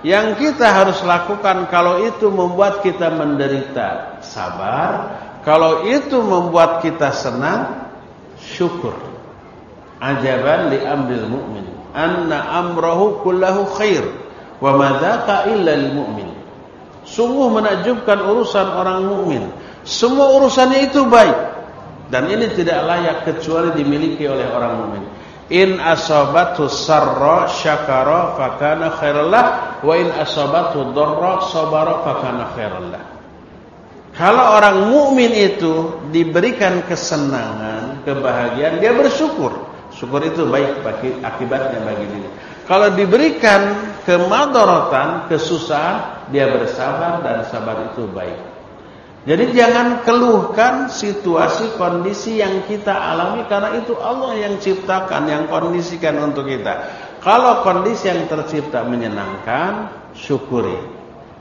Yang kita harus lakukan kalau itu membuat kita menderita, sabar. Kalau itu membuat kita senang, syukur. Ajaban li amril mu'min. Anna amrahu kullahu khair. Wa madzaka illa lil mu'min. Sungguh menakjubkan urusan orang mukmin. Semua urusannya itu baik. Dan ini tidak layak kecuali dimiliki oleh orang mukmin. In asabatu sarra syakara fakana khairallah wa in asabatu dharra sabara fakana khairallah. Kalau orang mukmin itu diberikan kesenangan, kebahagiaan, dia bersyukur. Syukur itu baik bagi akibatnya bagi diri. Kalau diberikan kemadaratan, kesusahan, dia bersabar dan sabar itu baik. Jadi jangan keluhkan situasi kondisi yang kita alami karena itu Allah yang ciptakan, yang kondisikan untuk kita. Kalau kondisi yang tercipta menyenangkan, syukuri.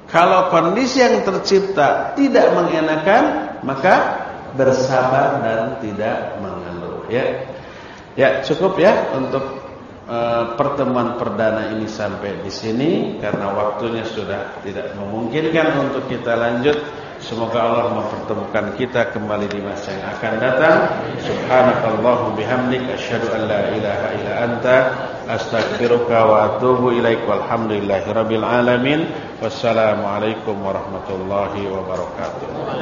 Kalau kondisi yang tercipta tidak mengenakan, maka bersabar dan tidak mengeluh ya. Ya, cukup ya untuk uh, pertemuan perdana ini sampai di sini karena waktunya sudah tidak memungkinkan untuk kita lanjut. Semoga Allah mempertemukan kita kembali di masa yang akan datang. Subhanakallahu bihamdik asyhadu an la ilaha illa anta astaghfiruka wa atubu ilaik walhamdulillahirabbil alamin. Wassalamualaikum warahmatullahi wabarakatuh.